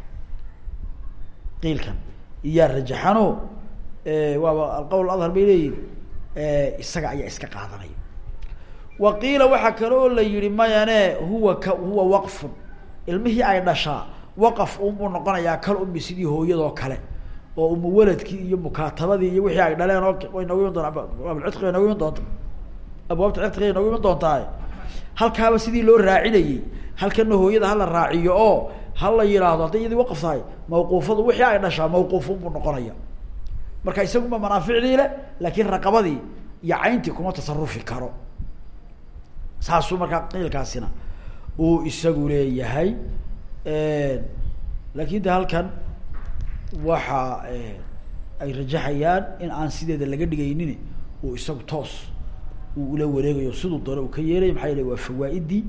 Qiilkan iyaa rajaxano waaba alqawl adhar bay leeyihiin isaga ayaa iska qaadanaya. Wa qiila waxaa kale oo la yihi mayane huwa ka huwa waqfun. Ilmihii ay dhashaa waqaf unbuu noqonayaa kal umi sidii hooyadoo kale oo umuwaladkii iyo mukaatabadii iyo wixii ay dhaleen oo noogu iman doonaa abulcidqi way noogu iman doonta abwaabta cidqiga noogu iman doontaa. Halkaaba sidii loo raacinayey halkana hooyada hala raaciyo oo hala yihaahdo hadday iyadii waqaf tahay mawquufadu wixii ay dhashaa mawquufun buu noqonaya marka isaguma manaaficdii le laakin raqabadii iyo cayntii kuma tasarufi karo. Saasuu markaa qiilkaasina uu isagu leeyahay. Laakin de halkan waxa ay rajaxayaan in aan sideeda laga dhigaynin uu isagu toos uu ula wareegayo. Siduu doone uu ka yeelaya maxaa yele waa fawaaidii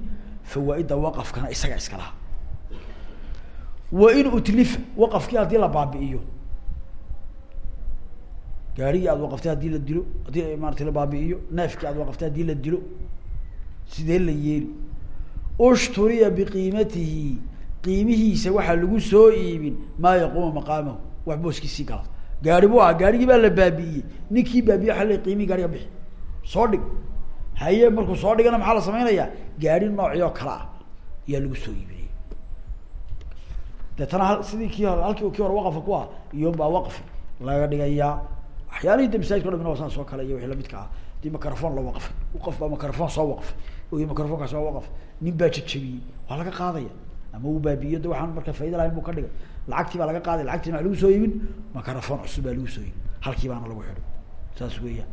fawaaidda waqafkana isaga iska laha wa in utlifa waqafkii haddii la baabi'iyo gaarigii aad waqaftay haddii la dilo haddii maarata la baabi'iyo neefkii aad waqaftay haddii la dilo sidee la yeeli? Ushturiya biqiimatihi qiimihiisa waxaa lagu soo iibin maa yaquuma maqaamahu wax booskiisii gala gaari bu aha gaarigii baa la baabi'iyey. Ninkii baabiye waa la qiimihii gaariga bixi. Soo dhig. Haye markuu soo dhigana maxaa la samaynayaa gaari noocyo kale ah ayaa lagu soo iibinaya. Deetana sidii kii hore halkii kii hore waqafka ku ah iyon baa waqfi laga dhigayaa waxyaalihii de masaajidka o dhamina waa saas oo kale iyo wixii lamidka ah. Hadii microphone la waqfay qof baa microphone soo waqfay oy microphonekaas waa waqf nin baa jajabiyey waa laga qaadaya. Ama uu baabi'iyo de waxaan marka faida lahayn buu ka dhigay. Lacagtii baa laga qaaday lacagtii maa lagu soo iibin microphone cusub baa lagu soo iibin. Halkii baana lagu xidhay saas weeyaan.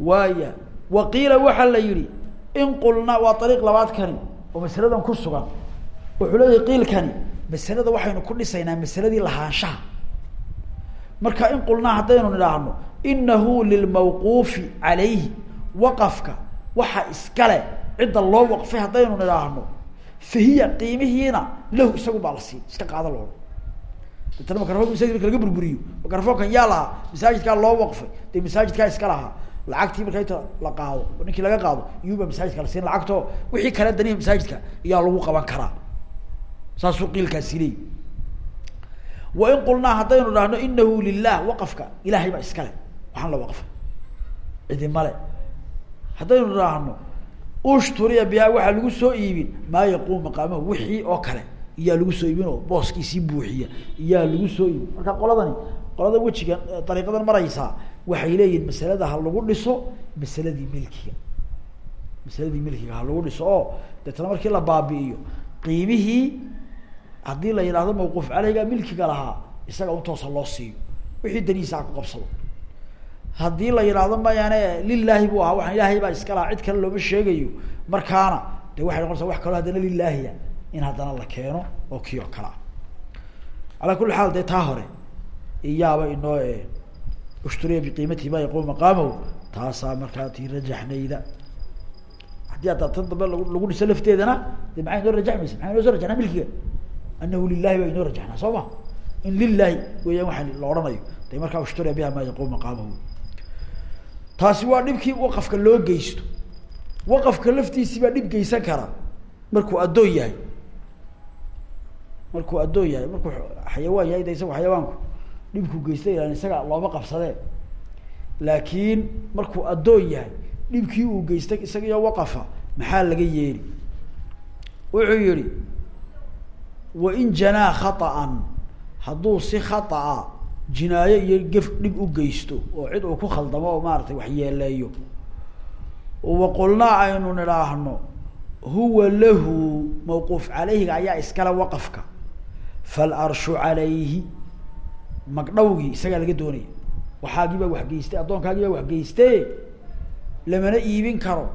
Waaya waqiila waxaa la yihi in qulnaa waa ariiq labaad kani oo masaladan ku sugan. Wuxuu leeyahay qiilkani masalada waxaynu ku dhisaynaa masaladii lahaanshaha marka in qulnaa haddaynu nidhaahno inahu lilmawquufi calayhi waqafka waxa iskale cidda loo waqfay haddaynu nidhaahno fahiya qiimihiina lahu isagu baa la iska qaada loo deetana makarafon masaajid marka laga burburiyo makarafoonkan yaa lahaa masaajidkaa loo waqfay dee masaajidkaa iska lahaa lacagtii marka inta la qaado ninkii laga qaado iyuuba masaajidka la siin lacagto wixii kale daniya masaajidka iyaa lagu qaban karaa. Saasuu qiilkaasi leey wa in qulnaa haddaynu dhahno inahu lilah waqafka. Ilahay baa iskale waxaan la waqfay cidi male haddaynu dhahno ushturiya bihaa waxaa lagu soo iibin. Maa yaquum maqaamahu wixii oo kale. Iyaa lagu soo iibin oo booskiisii buuxiya. Iyaa lagu soo iibin. Marka qoladani qolada wejigan dariiqadan maraysaa waxay leeyihiin masalada ha lagu dhiso masaladii milkiga. Masaladii milkiga ha lagu dhiso. Oo deetana markii la baabi'iyo qiimihii haddii la yidhahdo mawquuf caleyga milkiga lahaa isaga untoosa loo siiyo. Wixii danihiisa ha ku qabsado. Haddii la yidhaahdo mayaane lilaahi buu ahaa waxaan ilaahay baa iska lahaa cid kale looma sheegayo. Markaana de waxay noqonaysaa wax kaloo haddana lilaahiya in haddana la keeno oo kii oo kale ah calaa kulli xaal dee taa hore iyaaba inoo ushturiya biqiimatihi ma yaquum maqaamahu taasaa markaa tii rajaxnayda. Haddii haddaa tan dambe lag lagu dhiso lafteedana de maxay inoo rajaxmaysa? Maxay inoo soo rajaxnaa milkiga anahu lilahi baa inoo rajaxnaa soo ma in lilahi weeyaan waxa la odhanayo de markaa ushturiya biha ma yaquum maqaamahu taasi waa dhibkii waqafka loo geysto waqafka laftiisii baa dhib geysan karaa markuu addoon yahay markuu addoon yahay markuu xayawaan yahay de isagu xayawaanku dhibkuu geysta ilaan isaga looma qabsadee laakiin markuu addoon yahay dhibkii uu geystay isaga iyo waqafa maxaa laga yeeli wuxuu yihi wain janaa khaطa'an hadduu si khaطa'a jinaayo iyo gef dhib u geysto oo cid uu ku khaldamo oo maaratay waxyeeleeyo waqulnaa aynu nidhaahno huwa lahu mawquuf caleyhiga ayaa iskale waqafka falarshu calayhi magdhawgii isagaa laga doonaya waxaagii baa waxgeystay addoonkaagii baa waxgeyste lamana iibin karo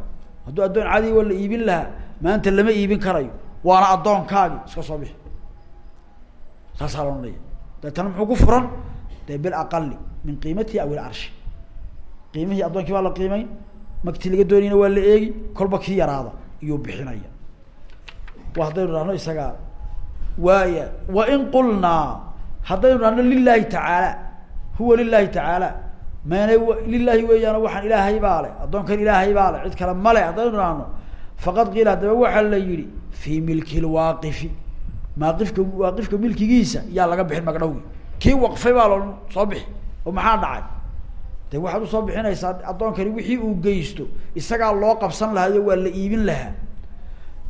hadduu addoon cadi waa la iibin lahaa maanta lama iibin karayo waana addoonkaagi iska soo bixi saasaa la odhanaya deetana muxuu ku furan? Dee bilaqali min qiimatihi aw ilarshi qiimihii addoonkii baa la qiimeyn magtii laga doonayna waa la eegi kolba kii yaraada iyuu bixinaya. Wa haddaynu dhahno isagaa waaya wain qulnaa haddaynu dhahno lilahi tacaala huwa lilahi tacaala mane lilahi weeyaan waxaan ilaahay baa le addoonkan ilaahay baa le cid kale male haddaynu dhahno faqad qiila haddaba waxaa la yihi fii milki lwaaqifi maaqifka waaqifka milkigiisa yaa laga bixin magdhowgi kii waqfay baa lo soo bixi oo maxaa dhacay? De waxaad u soo bixinaysaa addoonkani wixii uu geysto isagaa loo qabsan lahayo waa la iibin lahaa.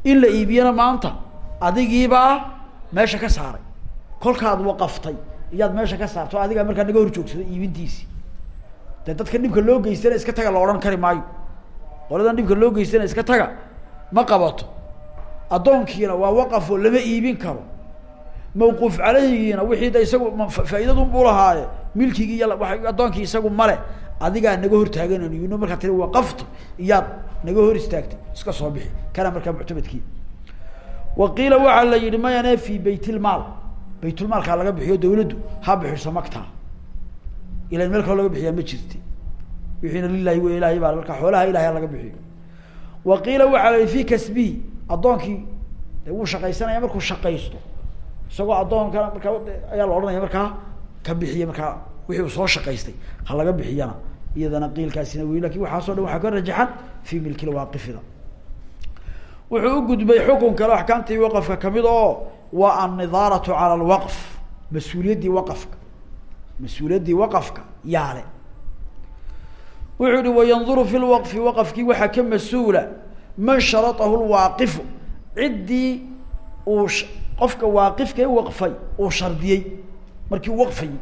In la iibiyana maanta adigiibaa meesha ka saaray. Kolkaad waqaftay iyaad meesha ka saarto adigaa markaa naga horjoogsada iibintiisi. De dadka dhibka loo geystana iska taga la odhan kari maayo. Qoladan dhibka loo geystana iska taga ma qabato addoonkiina waa waqafoo lama iibin karo. Mawquuf caleyhigiina wixii da isagu faa-iidadun buu lahaaye. Milkigii iyo addoonkii isagu male adigaa naga hortaaganayno yino markaa tiri waqafto iyaad naga hor istaagtay. Iska soo bixi. Kana markaa muctamadkii wa qiila waxaa la yihi mayane fi baytilmaal baytulmaalkaa laga bixiyo dawladdu ha bixiso magtaa ilan meel laga bixiyaa ma jirti. Wixiina lilahi w ilahay baa markaa xoolaha ilahay laga bixiyo. Wa qiila waxaa la fi kasbihi addoonkii de wuu markuu shaqaysto. Isagoo addoonkana markaa ayaa la odhanaya markaa ka bixiya markaa wixii uu soo shaqaystay. Ha laga bixiyana iyadana qiilkaasina wey laakiin waxaaso dhan waxaa ka rajaxan fi milki lwaaqifida wuxuu u gudbay xukun kale axkaamtii waqafka ka mid oo waa annidaaratu cala alwaqf mas'uuliyaddii waqafka mas'uuliyaddii waqafka yaale. Wuxuu yihi wayanduru fi lwaqfi waqafkii waxaa ka mas'uula man sharatahu lwaaqifu ciddii uu qofka waaqifka waqfay uu shardiyey. Markii uu waqfayey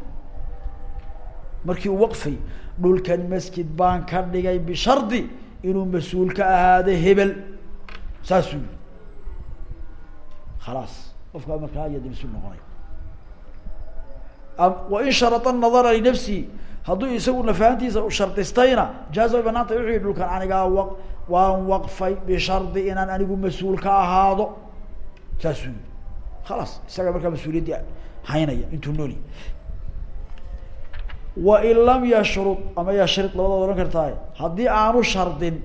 markii uu waqfay dhulkan masjid baan ka dhigay bishardi inuu mas'uul ka ahaado hebel. Saasuu yii khalaas qofkaa markaa iyada mas'uul noqonay. Wain sharata nadara linafsihi hadduu isagu nafahantiisa shardistayna anigaa wa waan waqfay bishardi inaan anigu mas'uul ka ahaado. Saasuu yii khalaas isaga markaa mas'uuliyaddii haynaya intuu nooli. Wain lam yashrud ama yashrid labadood odhan kartaay haddii aanu shardin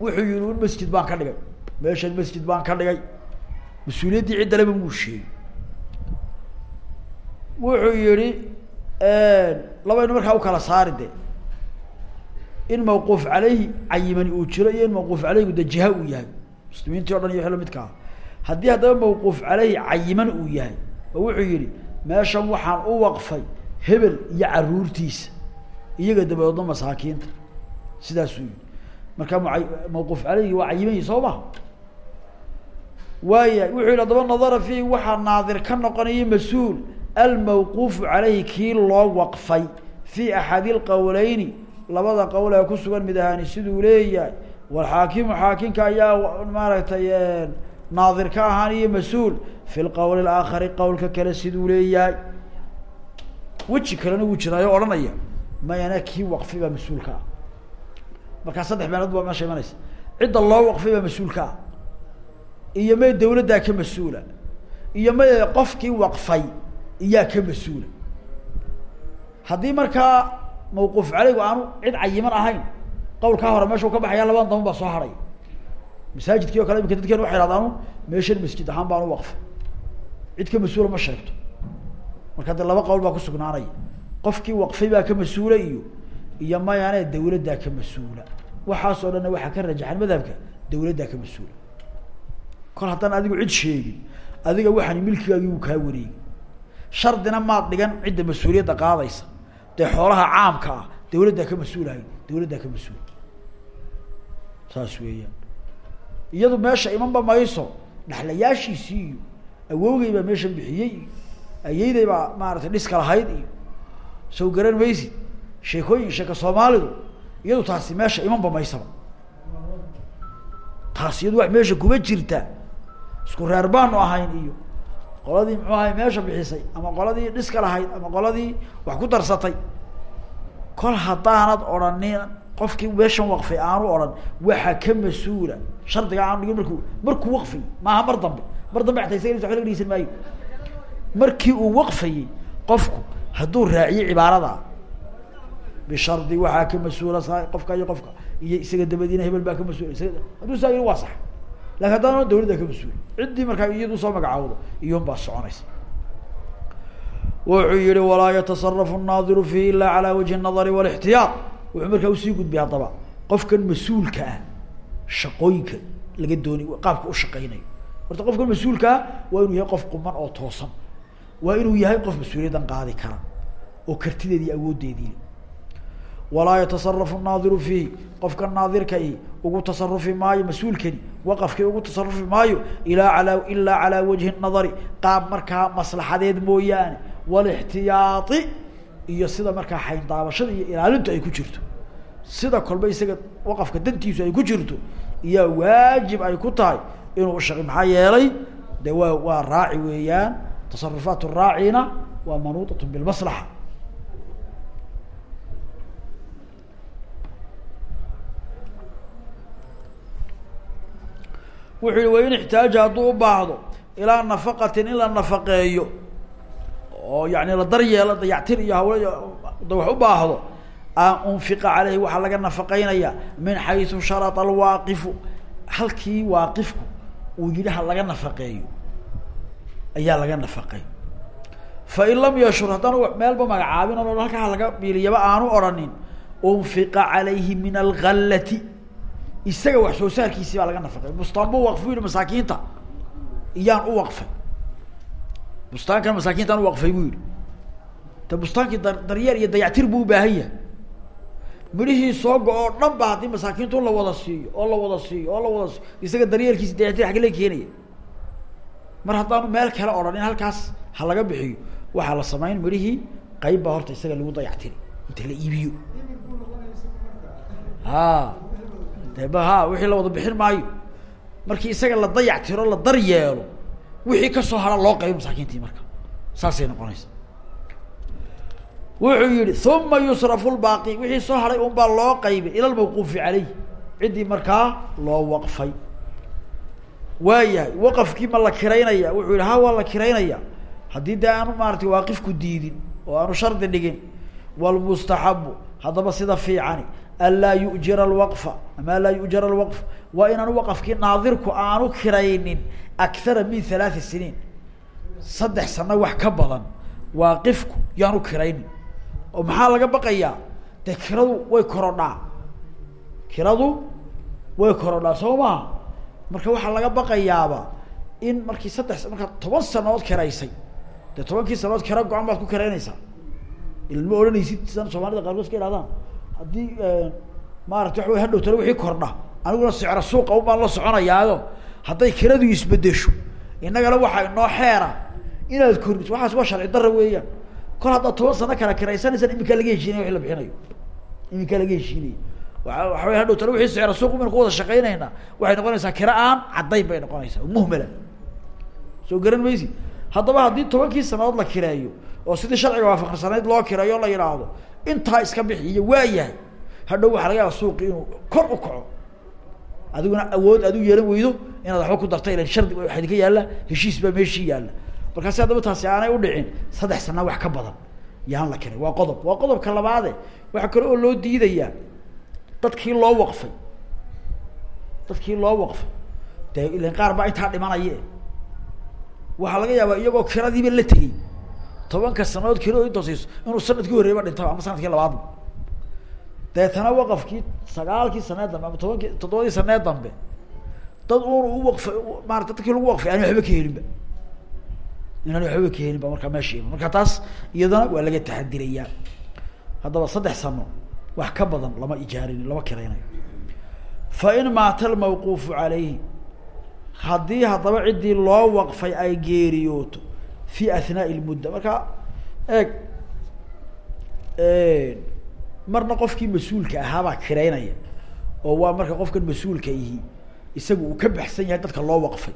wuxuu yihi un masjid baan ka dhigay. Meeshan masjid baan ka dhigay. Mas'uuliyaddii ciddaleba muu sheegay. Wuxuu yihi labaynu markaa u kala saari de in mawquuf caleyhi cayimani uu jiro iyo in mawquuf caleyhigu de jiha uu yahay. Muslimiintii o dhan iyo wixii lamidka ah haddii haddaba mawquuf caleyhi cayiman uu yahay oo wuxuu yihi meeshan waxaan u waqfay hebel iyo caruurtiisa iyaga dabadoodna masaakiinta. Sidaasuu yihi markaa mua mawquuf caleyhi waa cayimanyi soo ma? Waaya wuxuu yihi haddaba nadara fiihi waxaa naadir ka noqonaya mas'uul almawquufu caleyhi kii loo waqfay fi axadi lqowleyni labada qowl ee kusugan mid ahaani siduu leeyahay. Walxaakimu xaakimka ayaa maaragtay naadir ka ahaan iyo mas'uul. Fi lqowl aakhari qowlka kale siduu leeyahay. Weji kalena wuu jiraayo odhanaya mayana kii waqfi baa mas'uulka ah? Markaa saddex meelood baa meesha imanaysa. Cidda loo waqfay baa mas'uulka ah. Iyo may dawladdaa ka mas'uula. Iyo may qofkii waqfay iyaa ka mas'uula. Haddii markaa mawquuf caleygu aanu cid cayiman ahayn. Qawlkaa hore meesha u ka baxaya labadan daban baa soo haray. Masaajidkii o kale imika dadkeenu waxay hahdaanu meeshan masjid ahaan baan u waqfay cid ka mas'uula ma sheegto. Marka dee laba qowl baa kusugnaanaya qofkii waqfay baa ka mas'uula iyo iyo mayaane dawladdaa ka mas'uula. Waxaas oo dhanna waxaa ka rajaxan madhabka dawladdaa ka mas'uula. Kol haddaan adigu cid sheegin adiga waxaani milkigaagii wuu kaa wareegi shardina maad dhigan cidda mas'uuliyadda qaadaysa dee xoolaha caamka ah dawladdaa ka mas'uulahay dawladdaa ka mas'uul. Saas weeyaan. Iyadu meesha imanba mayso dhaxlayaashiisii iyo awowgay baa meeshan bixiyey iyo ayeyday baa maaratay dhiska lahayd iyo sow garan maysid sheekooyin sheeka soomaalidu iyadu taasi meesha imanba maysaba. Taas iyadu wax meesha kuma jirta. Isku reer baanu ahayn iyo qoladii muxuu ahay meesha bixisay ama qoladii dhiska lahayd ama qoladii wax ku darsatay. Kol haddaanad odhanin qofkii meeshan waqfay aanu odhan waxaa ka mas'uula. Shardiga aanu dhigin markuu markuu waqfay maaha mar dambe. Mar dambe ataa isaga waba laga dhegeysan maayo. Markii uu waqfayey qofku hadduu raaciyo cibaarada bishardi waxaa ka mas'uula sa qofka iyo qofka iyo isaga dabadiina hebel baa ka mas'uula isaga hadduu saa yiri waa sax laakiin haddana dawladda kama suuli ciddii markaa iyadu soo magacaawdo iyunbaa soconaysa. Wuxuu yihi walaa yatasarafu naadiru fiihi ila alaa wajhi nadari wlixtiyaar wuxuu markaa u sii gudbiya haddaba qofkan mas'uulka ah shaqooyinka laga dooni qaabka ushaqeynayo horta qofkan mas'uulka ah waa inuu yahay qof quman oo toosan waa inuu yahay qof mas'uuliyaddan qaadi kara oo kartideedi iyo awooddeediile walaa yatasarafu naadiru fiihi qofka naadirkai ah, ugu tasarufi maayo mas'uulkani waqafkii ugu tasarufi maayo ilaa ala ilaa calaa wajhi الnadari qaab markaa maslaxadeed mooyaane walixtiyaai iyo sida markaa xayndaabashada iyo ilaalintu ay ku jirto. Sida kolba isaga waqafka dantiisu ay ku jirto iyaa waajib ay ku tahay inuu ushaqi maxaa yeelay de waa waa raaci weeyaan tasarufaat raacina waa manuudat bilmaslaxa wuxuu yihi wain ixtaaja hadduu u baahdo ilaa nafaqatin in la nafaqeeyo oo yani la daryeelo dayactir iyo hawle da wax u baahdo an unfiqa caleyhi waxaa laga nafaqeynaya min xaysu sharata alwaaqifu. Halkii waaqifku uu yihi laga nafaqeeyo. Ayaa laga nafaqey fain lam yashur haddaan meelba magacaabin o halkaa laga biiliyaba aanu odhanin unfiqa calayhi min algallati isaga wax soo saarkiisii baa laga nafaqey bustaan bu waqfu yihi masaakiinta iyaan u waqfay. Bustaankan masaakiintaan u waqfay buu yihi de bustaankii da daryeel iyo dayactir buu ubaahan yahay. Midhihii soo go-oo dhan ba haddii masaakiintu la wada siiyo oo la wada siiyo oo la wada siiyo isaga daryeelkiisi dayactir xagga la keenaya. Mar haddaanu meel kale odhan in halkaas ha laga bixiyo waxaa la samayn midhihii qayb baa horta isaga lagu dayactiri. Inta la iibiyo. Ha de ba ha wixii la wada bixin maayo. Markii isaga la dayac tiro la dar yeelo wixii ka soo hara loo qaybo masaakiintii marka. Saasay noqonaysa. Wuxuu yihi uma yusrafu lbaaqi wixii soo haray un baa loo qaybay ila lmawquufi caleyh ciddii markaa loo waqfay. Waayahay waqafkii ma la kiraynaya. Wuxuu yihi ha waa la kiraynaya. Haddii dee aanu maaratay waaqifku diidin oo aanu shardi dhigin wlmustaxabu haddaba sida fiicani anlaa yujira alwaqfa ama anlaa yujara alwaqf. Waa inaanu waqafkii naadirku aanu kiraynin akara min halaati siniin. Saddex sano wax ka badan waaqifku yaanu kiraynin. Oo maxaa laga baqayaa? Dee kiradu way korodhaa. Kiradu way korodhaa soo maha marka waxaa laga baqayaaba in markii saddex markaa toban sanadood kiraysay. Dee tobankii sanadood kira go-an baad ku kiraynaysaa? Ilan ma odhanaysid sidan soomaalida qaarkood ihahdaan haddii maarata waxa wey hadhow tale wixii kordha aniguna sicro suuqa un baan la soconayaayo hadday kiradu isbedesho innagana waxaa inoo xeera inaad kordhiso. Waxaas waa sharci dara weeyaan. Kol haddaad toban sano kala kiraysanaysaan iminkaa laga heshiinaya wixi la bixinayo. Iminkaa laga heshiinaya. Waa waxa wey hadhow tale wixii sicro suuq baynu ku wada shaqaynaynaa waxay noqonaysaa kira aan caddayn bay noqonaysaa muhmala soo garan maysi. Haddaba haddii tobankii sanadood la kireeyo oo sidii sharciga waafaqsanayd loo kireeyo la yidhaahdo intaa iska bixiyo waa yahay hadhow waxaa laga yaaba suuqi inuu kor u kaco. Adiguna awood aad u yeelan weydo inaad waxba ku darta ilan shardi waxa idinka yaalla heshiis baa meeshii yaalla markaasi haddaba taasi aanay udhicin saddex sana wax ka badan yaan la kiray waa qodob. Waa qodobka labaade waxaa kale oo loo diidayaa dadkii loo waqfay. Dadkii loo waqfay. Dee ilan qaar baa intaa dhimanaye waxaa laga yaabaa iyagoo kiradiiba la tegey tobanka sanadood kirado intoosayso inuu sannadkii horreeyba dhintaba ama sannadkii labaadba deetana waqafkii sagaalkii sanee dambe ama tobankii toddobadii sanee dambe dad uun u waqfay maarata dadkii lagu waqfay aan waxba ka helinba inaan waxbaba ka helinba markaa meeshiiba marka taas iyadana waa laga taxadirayaa haddaba saddex sano wax ka badan lama ijaarin lama kiraynayo fa in maata almawquufu calayhi haddii haddaba ciddii loo waqfay ay geeriyooto fi ahnaaءi lmudda marka eeg marna qofkii mas'uulka ahaabaa kiraynaya oo waa marka qofkan mas'uulka ihi isaga uu ka baxsan yahay dadka loo waqfay.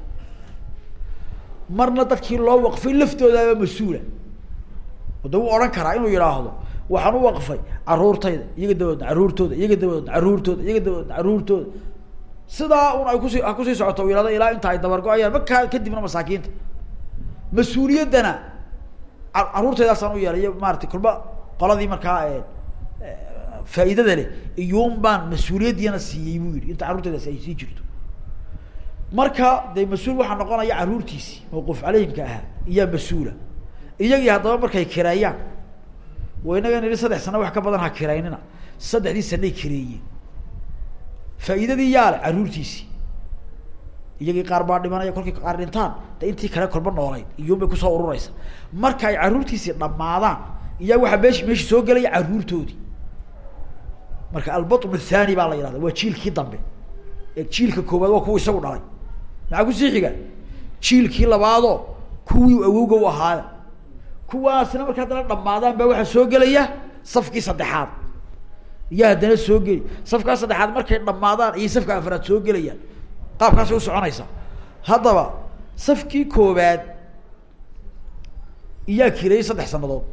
Marna dadkii loo waqfay laftoodaaba mas'uula. O de wuu odhan karaa inuu yidhaahdo waxaan u waqfay caruurtayda iyaga dabadoodna caruurtooda iyaga dabadoodna caruurtooda iyaga dabadoodna caruurtooda. Sidaa un ay kusi ku sii socoto u yihahdo ilaa inta ay dabargo-ayaan markaa kadibna masaakiinta mas'uuliyaddana caruurtaydaasaan u yeelay iyo maarata kulba qoladii markaa faa'iidada leh iyuun baan mas'uuliyaddiina siiyey buu yihi inta carruurtaydaasi ay sii jirto. Marka dee mas'uul waxaa noqonaya carruurtiisii mawquuf caleyhimka ahaa iyaa mas'uula. Iyagii haddaba markay kireeyaan wa inaga nidhi saddex sano wax ka badan ha kiraynina. Saddexdii sanay kireeyeen. Faa'iidadii yaale carruurtiisii iyagii qaar baa dhimanaya kolkii qaar dhintaan de intii kale kolba noolayd iyuun bay ku soo urureysa marka ay carruurtiisii dhammaadaan iyaa waxaa meesh meesha soo gelaya carruurtoodii marka albatn athani baa la yihahda waa jiilkii dambe. Ee jiilka koowaad waa kuwa isagu dhalay. Maxaa ku sii xiga? Jiilkii labaadoo kuwii awowga u ahaaya kuwaasna marka haddana dhamaadaan baa waxaa soo gelaya safkii saddexaad. Iyo haddana soo geli. Safkaa saddexaad markay dhamaadaan iyo safka afraad soo gelayaan qaabkaasay usoconaysaa haddaba safkii koobaad iyaa kireeyey saddex sanadood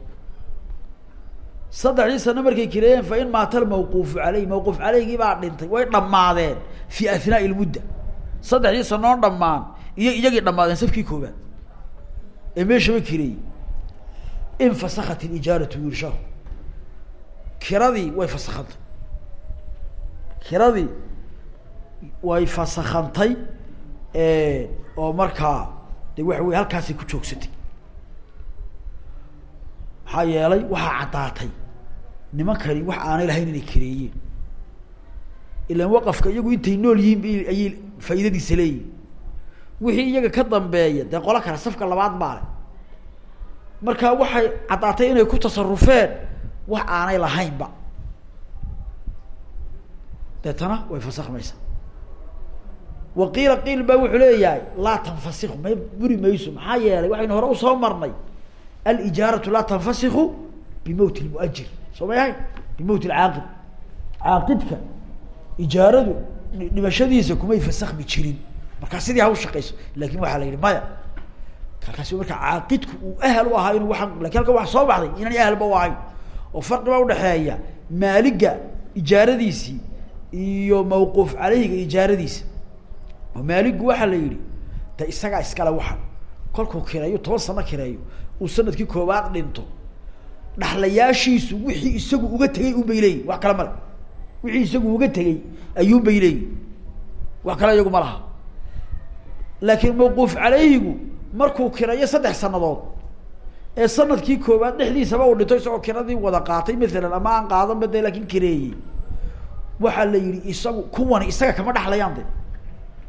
saddexdii sano markay kireeyeen fa in maata almawquufu caleyh mawquuf caleyhgii baa dhintay. Way dhamaadeen fi athnaa'i lmudda saddexdii sanoon dhamaan iyo iyagii dhamaadeen safkii koobaad ee meeshaba kireeyey infasakat ilijaaratu wirshahu kiradii way fasakhantay. Kiradii way fasakhantay oo markaa de waxa wey halkaasay ku joogsatay. Maxaa yeelay waxaa caddaatay. Nimankani wax aanay lahayn inay kareeyeen ilan waqafka iyagu intay nool yihiin b ayay faa'iidadiisa leeyihiin wixii iyaga ka dambeeya dee qolo kale safka labaad baa le marka waxay caddaatay inay ku tasarufeen wax aanay lahaynba. Deetana way fasakmaysaa waqiila qiil baa wuxuu leeyahay laa tanfasiku may buri mayso. Maxaa yeelay waxaynu hore u soo marnay alijaaratu laa tanfasiku bimowt lmuajir soo may ahayn? Bimowt lcaaqid caaqidka ijaaradu dhimashadiisa kumay fasakmi jirin. Markaa sidii ha u shaqeyso laakiin waxaa la yihi maya halkaasi marka caaqidku uu ahal u ahaa inu waa laakiin halkan waa soo baxday inaan ahalba u ahayn. Oo farqi baa udhaxeeya maaliga ijaaradiisii iyo mawquuf caleyhiga ijaaradiisa maaligu waxaa la yihi de isagaa iskale waxan kolkuu kireeyo toban sano kireeyo uu sannadkii koobaad dhinto. Dhaxlayaashiisu wixii isagu uga tegay un bay leeyihiin wax kale male wixii isagu uga tegey ayuun bay wax kale iyagu ma laha. Laakiin mawquuf caleyhigu markuu kireeyo saddex sanadood ee sannadkii koobaad dhexdiisaba uu dhinto isagoo kiradii wada qaatay maalan ama aan qaadanba de laakin kireeyey. Waxaa la yihi isagu kuwani isaga kama dhaxlayaan de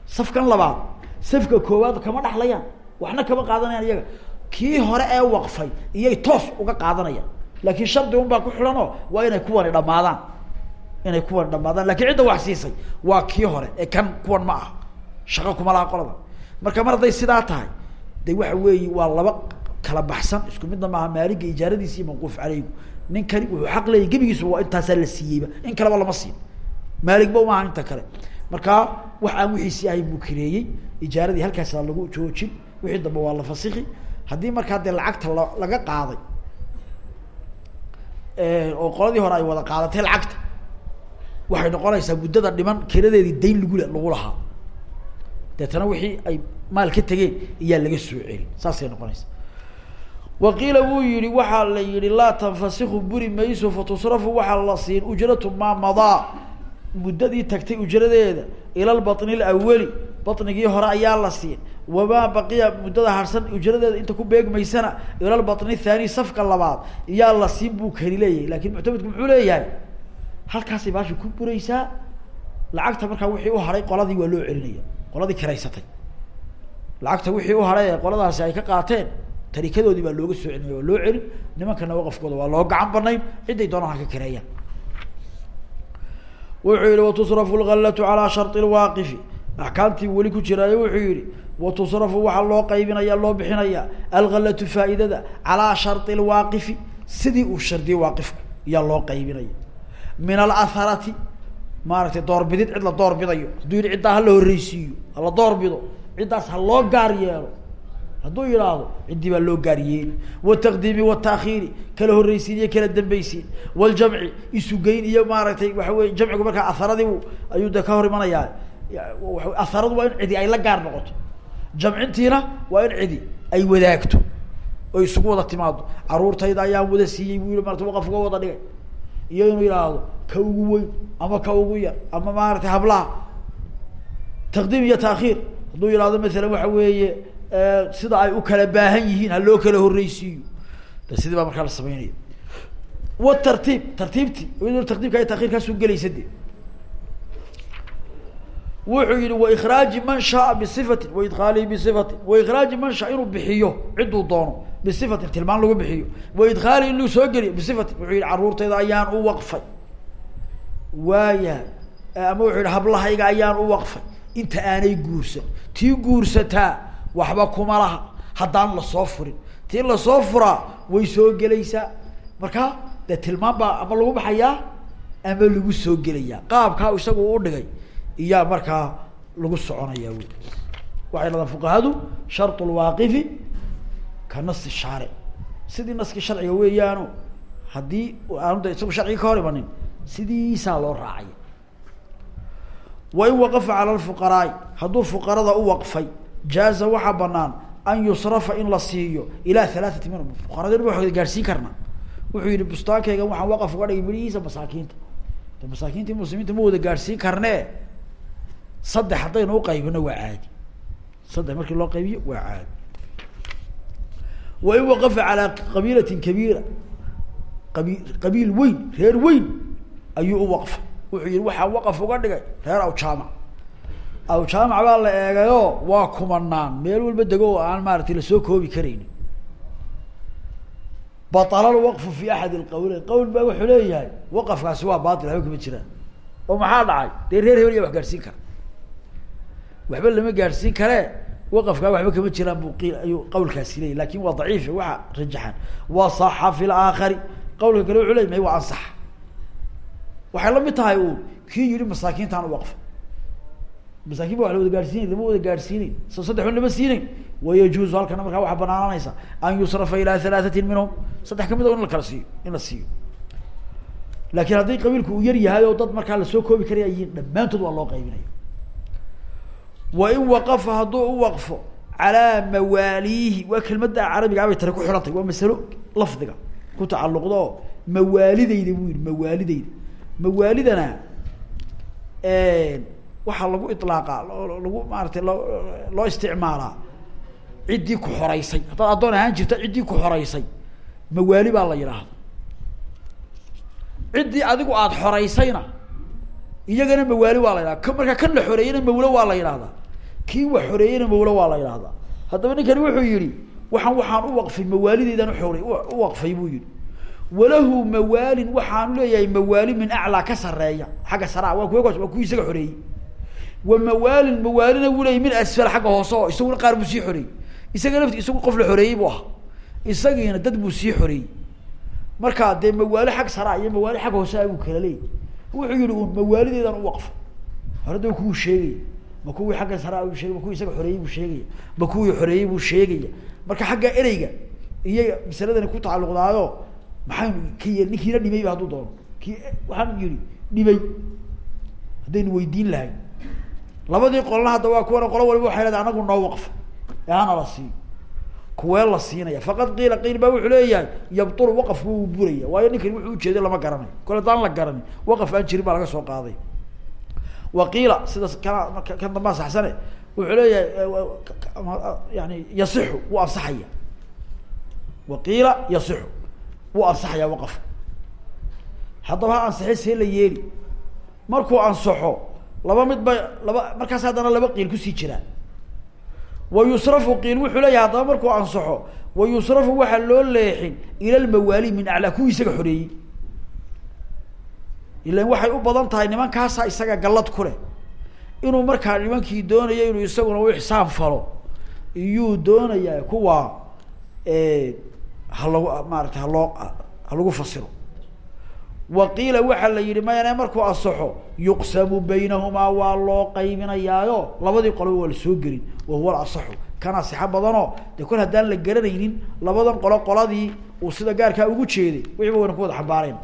safkan labaad safka koowaad kama dhaxlayaan. Waxna kama qaadanayaan iyaga. Kii hore ee waqfay iyay toos uga qaadanayaan. Laakiin shardi un baa ku xidhan oo waa inay kuwani dhamaadaan inay kuwani dhamaadaan laakiin cidda wax siisay waa kii hore ee kan kuwan ma aha. Shaqo kuma laha qolada. Marka mar hadday sidaa tahay de waxa weeyi waa laba kala baxsan. Isku midna maaha maaliga ijaaradiisa iyo mawquuf caleygu ninkani wuxuu xaq leeyay gebigiisu waa intaasaa la siiyeyba in kaleba lama siin. Maaligba umaaha inta kale markaa wax aan wixiisi ahayn buu kireeyey ijaaradii halkaasa lagu joojin wixii dambe waa la fasiki haddii markaa dee lacagta la laga qaaday oo qoladii hore ay wada qaadatay lacagta waxay noqonaysaa muddada dhiman kiradeedii dayn lagu lagu lahaa. Deetana wixii ay maal ka tegeen iyaa laga soo celi saasay noqonaysa waqiila wuu yihi waxaa la yihi laa tanfasiku buri mayso fatusrafu waxaa la siin ujratu maa madaa muddadii tagtay ujradeeda ila lbaطni lawali baطnigii hore ayaa la siin wamaa baqiya muddada harsan ujradeeda inta ku beegmaysana ila lbaطni thaani safka labaad iyaa la siin buu kani leeyahay lakin muctamedku muxuu leeyahay halkaasay baasha ku buraysaa lacagta markaa wixii u haray qoladii waa loo celinaya qoladii kiraysatay lacagta wixii u haray ee qoladaasi ay ka qaateen tarikadoodii baa looga soo celinaya waa loo celin nimankana waqafkooda waa loo gacan banayn ciday doonaan ha ka kireeyaan wuxuu yihi watusrafu lgallatu calaa shari lwaaqifi axkaamtii weli ku jiraayo wuxuu yihi watusrafu waxaa loo qaybinaya loo bixinaya algallatu faa'iidada calaa shari lwaaqifi sidii uu shardiyay waaqifku iyaa loo qaybinaya. Min alaharati maaragtay doorbidid cid la doorbidayo hadduu yihi ciddaa hala horreysiiyo hala doorbido ciddaas ha loo gaar yeelo hadduu yidhaahdo ciddii baa loo gaar yeeli wataqdiimi wataakhiiri kala horreysiin iyo kala dambeysiin waljamci isugeyn iyo maaragtay waxa weye jamcigu markaa aharadii ayuu de ka hor imanayaa aharadu waa in cidi ay la gaar noqoto. Jamcintiina waa in cidi ay wadaagto. Oo isugu wada timaado caruurtayda ayaan wada siiyey buu yihi waqaf uga wada dhigay. Iyo inuu yidhaahdo ka ugu weyn ama ka ugu yar ama maaragtay hablaha. Taqdiim iyo taakhiir hadduu yidhahdo masalan waxa weeye sida ay u kala baahan yihiin ha loo kala horreysiiyo sidii baa markaa la sameynaya. Watartiib tartiibtii taqdiimka ay takhirkaasu gelaysa de wuxuu yihi waikraaji man shaaa bisifatin waidkaalihi bisifatin waikraaji man shaa inuu bixiyo ciduu doono bisifatin tilmaan lagu bixiyo. Waidkaalihi inuu soo geliyo bisifatin. Wuxuu yihi caruurtayda ayaan u waqfay. Waaya ama wuxuu yihi hablahayga ayaan u waqfay. Inta aanay guursan tii guursataa waxba kuma laha. Haddaan la soo furin. Tii la soo furaa way soo gelaysaa marka dee tilmaan baa ama lagu baxayaa? Ama lagu soo gelayaa? Qaabkaa isagu u dhigay. Iyaa markaa lagu soconaya wy waxay dhahdaan fuqahadu shart lwaaqifi ka nasi shaaric sidii naskii sharciga weeyaano haddii aanu de isagu sharciga ka hor imanin sidiisaa loo raacaya wain waqafa cala lfuqaraai hadduu fuqarada u waqfay jaaza waxaa banaan an yusrafa in la siiyo ilaa halaathati minhum. Fuqaradin wa gaadhsiin karnaa wuxuu yihi bustaankaygan waxaan waqaf uga dhigay midhihiisa masaakiinta. De masaakiintii muslimiinta ma wada gaadhsiin karnee saddex haddaynu uqaybino waa caadi. Saddex markii loo qaybiyo waa caadi. Wain waqafa calaa qabiilatin kabiira qabi qabiil weyn reer weyn ayuu u waqfay wuxuu yihi waxaa waqaf uga dhigay reer awjaamac awjaamac baa la eegayo waa kumanaan meel walba dego oo aan maaratay la soo koobi karaynin baala lwaqfu fi axad lqawleyn qawl baa wuxuu leeyahay waqafkaasi waa bail haba kama jiraan. Oo maxaa dhacay? Dee reer hebel wax gaadhsiin kara. Waxba lama gaadhsiin karee waqafkaa waxba kama jiraan bu qiil ayuu qawlkaasi leeyay laakiin waa daciif waxa rajaxan. Wa saxa fi laakari qawlka kale wuxuu ley may waa ansax. Waxay la mid tahay uun. Kii yihi masaakiintaan uwaqfa masaakin ba wa la wada gaadhsiinay lama wada gaadhsiinayn so saddex un lama siinayn wayajuuzu halkana markaa waxaa banaananaysa. An yusrafa ilaa halaatatin minhum. Saddex ka mid o in la kala siiyo in la siiyo. Laakiin haddii qabiilku yar yahay oo dad markaa la soo koobi karaya yiin dhammaantood waa loo qaybinaya wain waqafa hadduu u waqfo calaa mawaaliihi waa kelmadda carabigaa bay tare ku xidhantay waa masalo lafdiga ku tacalluqda oo mawaalideyda buu yihi mawaalideyda mawaalidana waxaa lagu ilaaqa lagu maaratay loo loo isticmaalaa. Ciddii ku xoreysay haddaad addoon ahaan jirta ciddii ku xoreysay mawaali baa la yidhaahda ciddii adigu aada xoreysayna iyagana mawaali waa la yidhahda k markaa kan la xoreeyeyna mawlo waa la yidhahdaa kii wax xoreeyeyna mawlo waa la yidhahdaa haddaba ninkani wuxuu yihi waxaan waxaan u waqfay mawaalideydaan uore u waqfay buu yihi walahu mawaalin waxaanu leeyahay mawaali min aclaa ka sareeya xagga saraa waa kuwa waa kuwii isaga xoreeyey wa mawaalin mawaalina wuu leeyay min asfal xagga hoose oo isaguna qaar buu sii xoreeyey isaga lafti isagu qof la xoreeyey buu ahaa. Isagiina dad buu sii xoreeyey markaa dee mawaali xag saraa iyo mawaali xag hoose a buu kala leeyay wuxuu yihi un mawaalideedan u waqfa hore da kuwuu sheegaya. Ma kuwii xagga saraa buu sheegay ma kuwii isaga xoreeyey buu sheegaya. Ma kuwii xoreeyey buu sheegaya. Marka xagga ereyga iyo masaladani ku tacalluqdaayo maxaynu ka yeel ninkiina dhimayba hadduu doono labadii qolna hadda waa kuwana qolo waliba waxay leedahay anagu noo waqfa ee hana la siiyo kuwee la siinaya? Faqad qiila qiil baa wuxuu leeyahay yabtulu waqafku wuu buraya. Waayo ninkani wuxuu ujeeday lama garanayo kole daan la garanin waqaf aan jirin baa laga soo qaaday. Wa qiila sida kana kan dambaa saxsane wuxuu leeyahay yani yasixu wuu ansaxaya wa qiila yasixu wuu ansaxayaa waqafka haddaba ha ansaxe see la yeeli. Markuu ansaxo laba mid ba laba markaas haddana laba qiil ku sii jiraan. Wa yusrafu qiil wuxuu leeyahay haddaba markuu ansaxo wa yusrafu waxaa loo leexin ila lmawaali min aclaa kuwii isaga xoreeyey. Ilan waxay u badan tahay nimankaasaa isaga gallad ku leh. Inuu markaa nimankii doonayo inuu isaguna u ixsaan falo. Iyuu doonayaa kuwa halagu maarata haloo ha lagu fasiro wa qiila waxaa la yihi mayane markuu ansaxo yuqsamu baynahumaa waa loo qaybinayaayo. Labadii qoloba waa la soo gelin wa huwa alasaxu. Kan asixo badanoo dee kol haddaan la garanaynin labadan qolo qoladii uu sida gaarkaa ugu jeeday wixiiba wayna ku wada xambaareen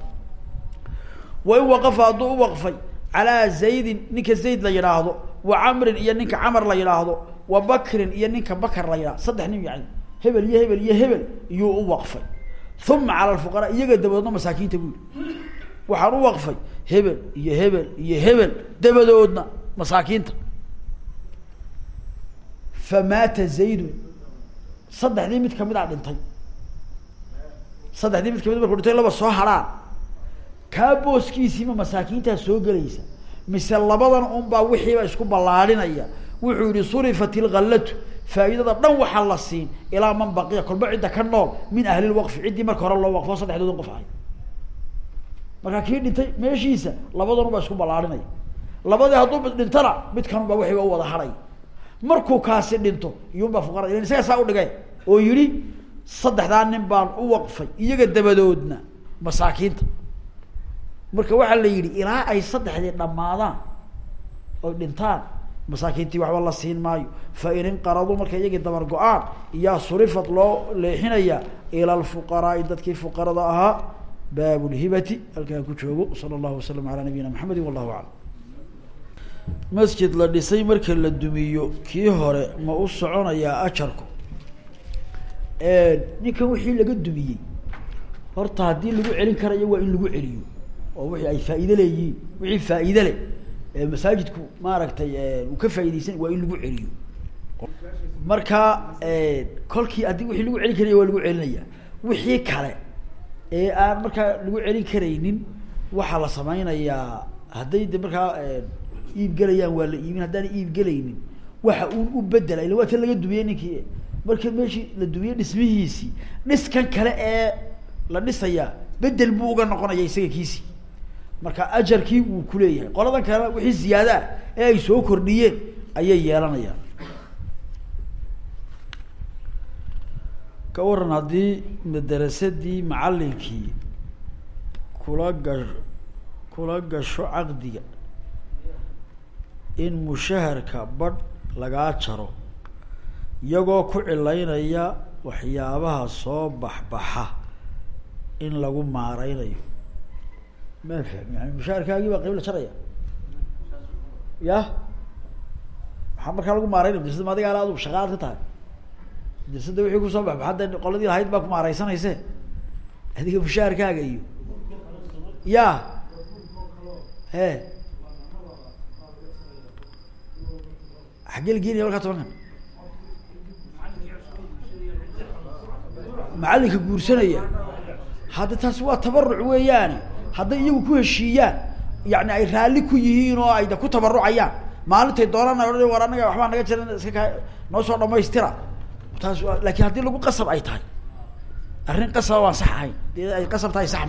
wain waqafa hadduu u waqfay calaa zaydin ninka zayd la yidhaahdo wa camrin iyo ninka camar la yidhaahdo wa bakrin iyo ninka bakar la yidhahdo saddex nin yani hebel iyo hebel iyo hebel iyuu u uma cala alfuqaraa iyaga dabadoodna masaakiinta buu yihi waxaan u waqfay hebel iyo hebel iyo hebel dabadoodna masaakiinta. Famaata zaydun saddexdii mid ka mid a dhintay. Saddexdii mid ka mid markuu dhintay laba soo harhaan kaa booskiisiima masaakiintaa soo gelaysa. Mise labadan unbaa wixiiba isku ballaadhinaya wuxuu yihi surifat ilkallatu faa'iidada dhan waxaa la siin ilaa man baqiya. Kolba cidda ka nool min ahlilwaqfi ciddii marka hore loo waqfo saddexdoodan qof ahay markaa kii dhintay meeshiisa labadan unbaa isku ballaadhinaya labadii hadduu dhintana mid kanunbaa wixiiba u wada hadhay. Markuu kaasi dhinto iyunbaa fuqara ilan isaga saa udhigay oo yihi saddexdaa nin baan u waqfay iyaga dabadoodna masaakiinta. Marka waxaa la yidhi ilaa ay saddexdii dhammaadaan oy dhintaan masaakiintii waxba la siin maayo. Fa in inqaraduu markay iyagii dabar go'aan iyaa surifat loo leexinaya ila lfuqaraai dadkii fuqarada ahaa baab lhibati halkaan ku joogo. Sala allahu wasalam alaa nabiyina maxamedi wallahu aclam. Masjid la dhisay marka la dumiyo kii hore ma u soconayaa ajarku. Ninkan wixii laga dumiyey horta haddii lagu celin karayo waa in lagu celiyo oo wixii ay faa'iide leeyihiin wixii faa'iide leh. Ee masaajidku maaragtay uu ka faaideysan waa in lagu celiyo. Marka kolkii haddii wixii lagu celin karaya waa lagu celinaya. Wixii kale ee aan markaa lagu celin karaynin waxaa la sameynayaa hadday de markaa iib gelayaan waa la iibin. Haddaana iib gelaynin waxa uun u bedela illa waa tan laga dumiyey ninkii. Marka meeshii la dumiyey dhismihiisii dhiskan kale ee la dhisayaa bedel buu uga noqonaya isaga kiisii marka ajarkii wuu kuleeyahay qoladan kalena wixii ziyaada ah ee ay soo kordhiyeen ayay yeelanayaan ka waran haddii madarasadii macalinkii kula ga kula gasho caqdiga in mushaharka badh lagaa jaro iyagoo ku cilaynaya waxyaabaha soo baxbaxa in lagu maareynayo. Ma fahmi yani mushaharkaagii baa qayb la jaraya. Ya maxaa markaa lagu maareynaya madrasada ma adiga ala adu shaqaad ka tahay madrasada wixii ku soo baxba hadda qoladii lahayd baa ku maareysanayse adiga mushaharkaaga iyo. Ya. He. Xaggee la geenaya markaa tobankan macalinka guursanaya. Hadda taasi waa tabaruc weeyaani hadday iyagu ku heshiiyaan. Yani ay raalli ku yihiin oo ay da ku tabarucayaan maalintay doonaan odhan war anaga waxbaa naga jiran iska ka noo soo dhamaystira taas laakiin haddii lagu qasab ay tahay arrin qasaba waan sax ahayn. Dee ay qasab tahay sax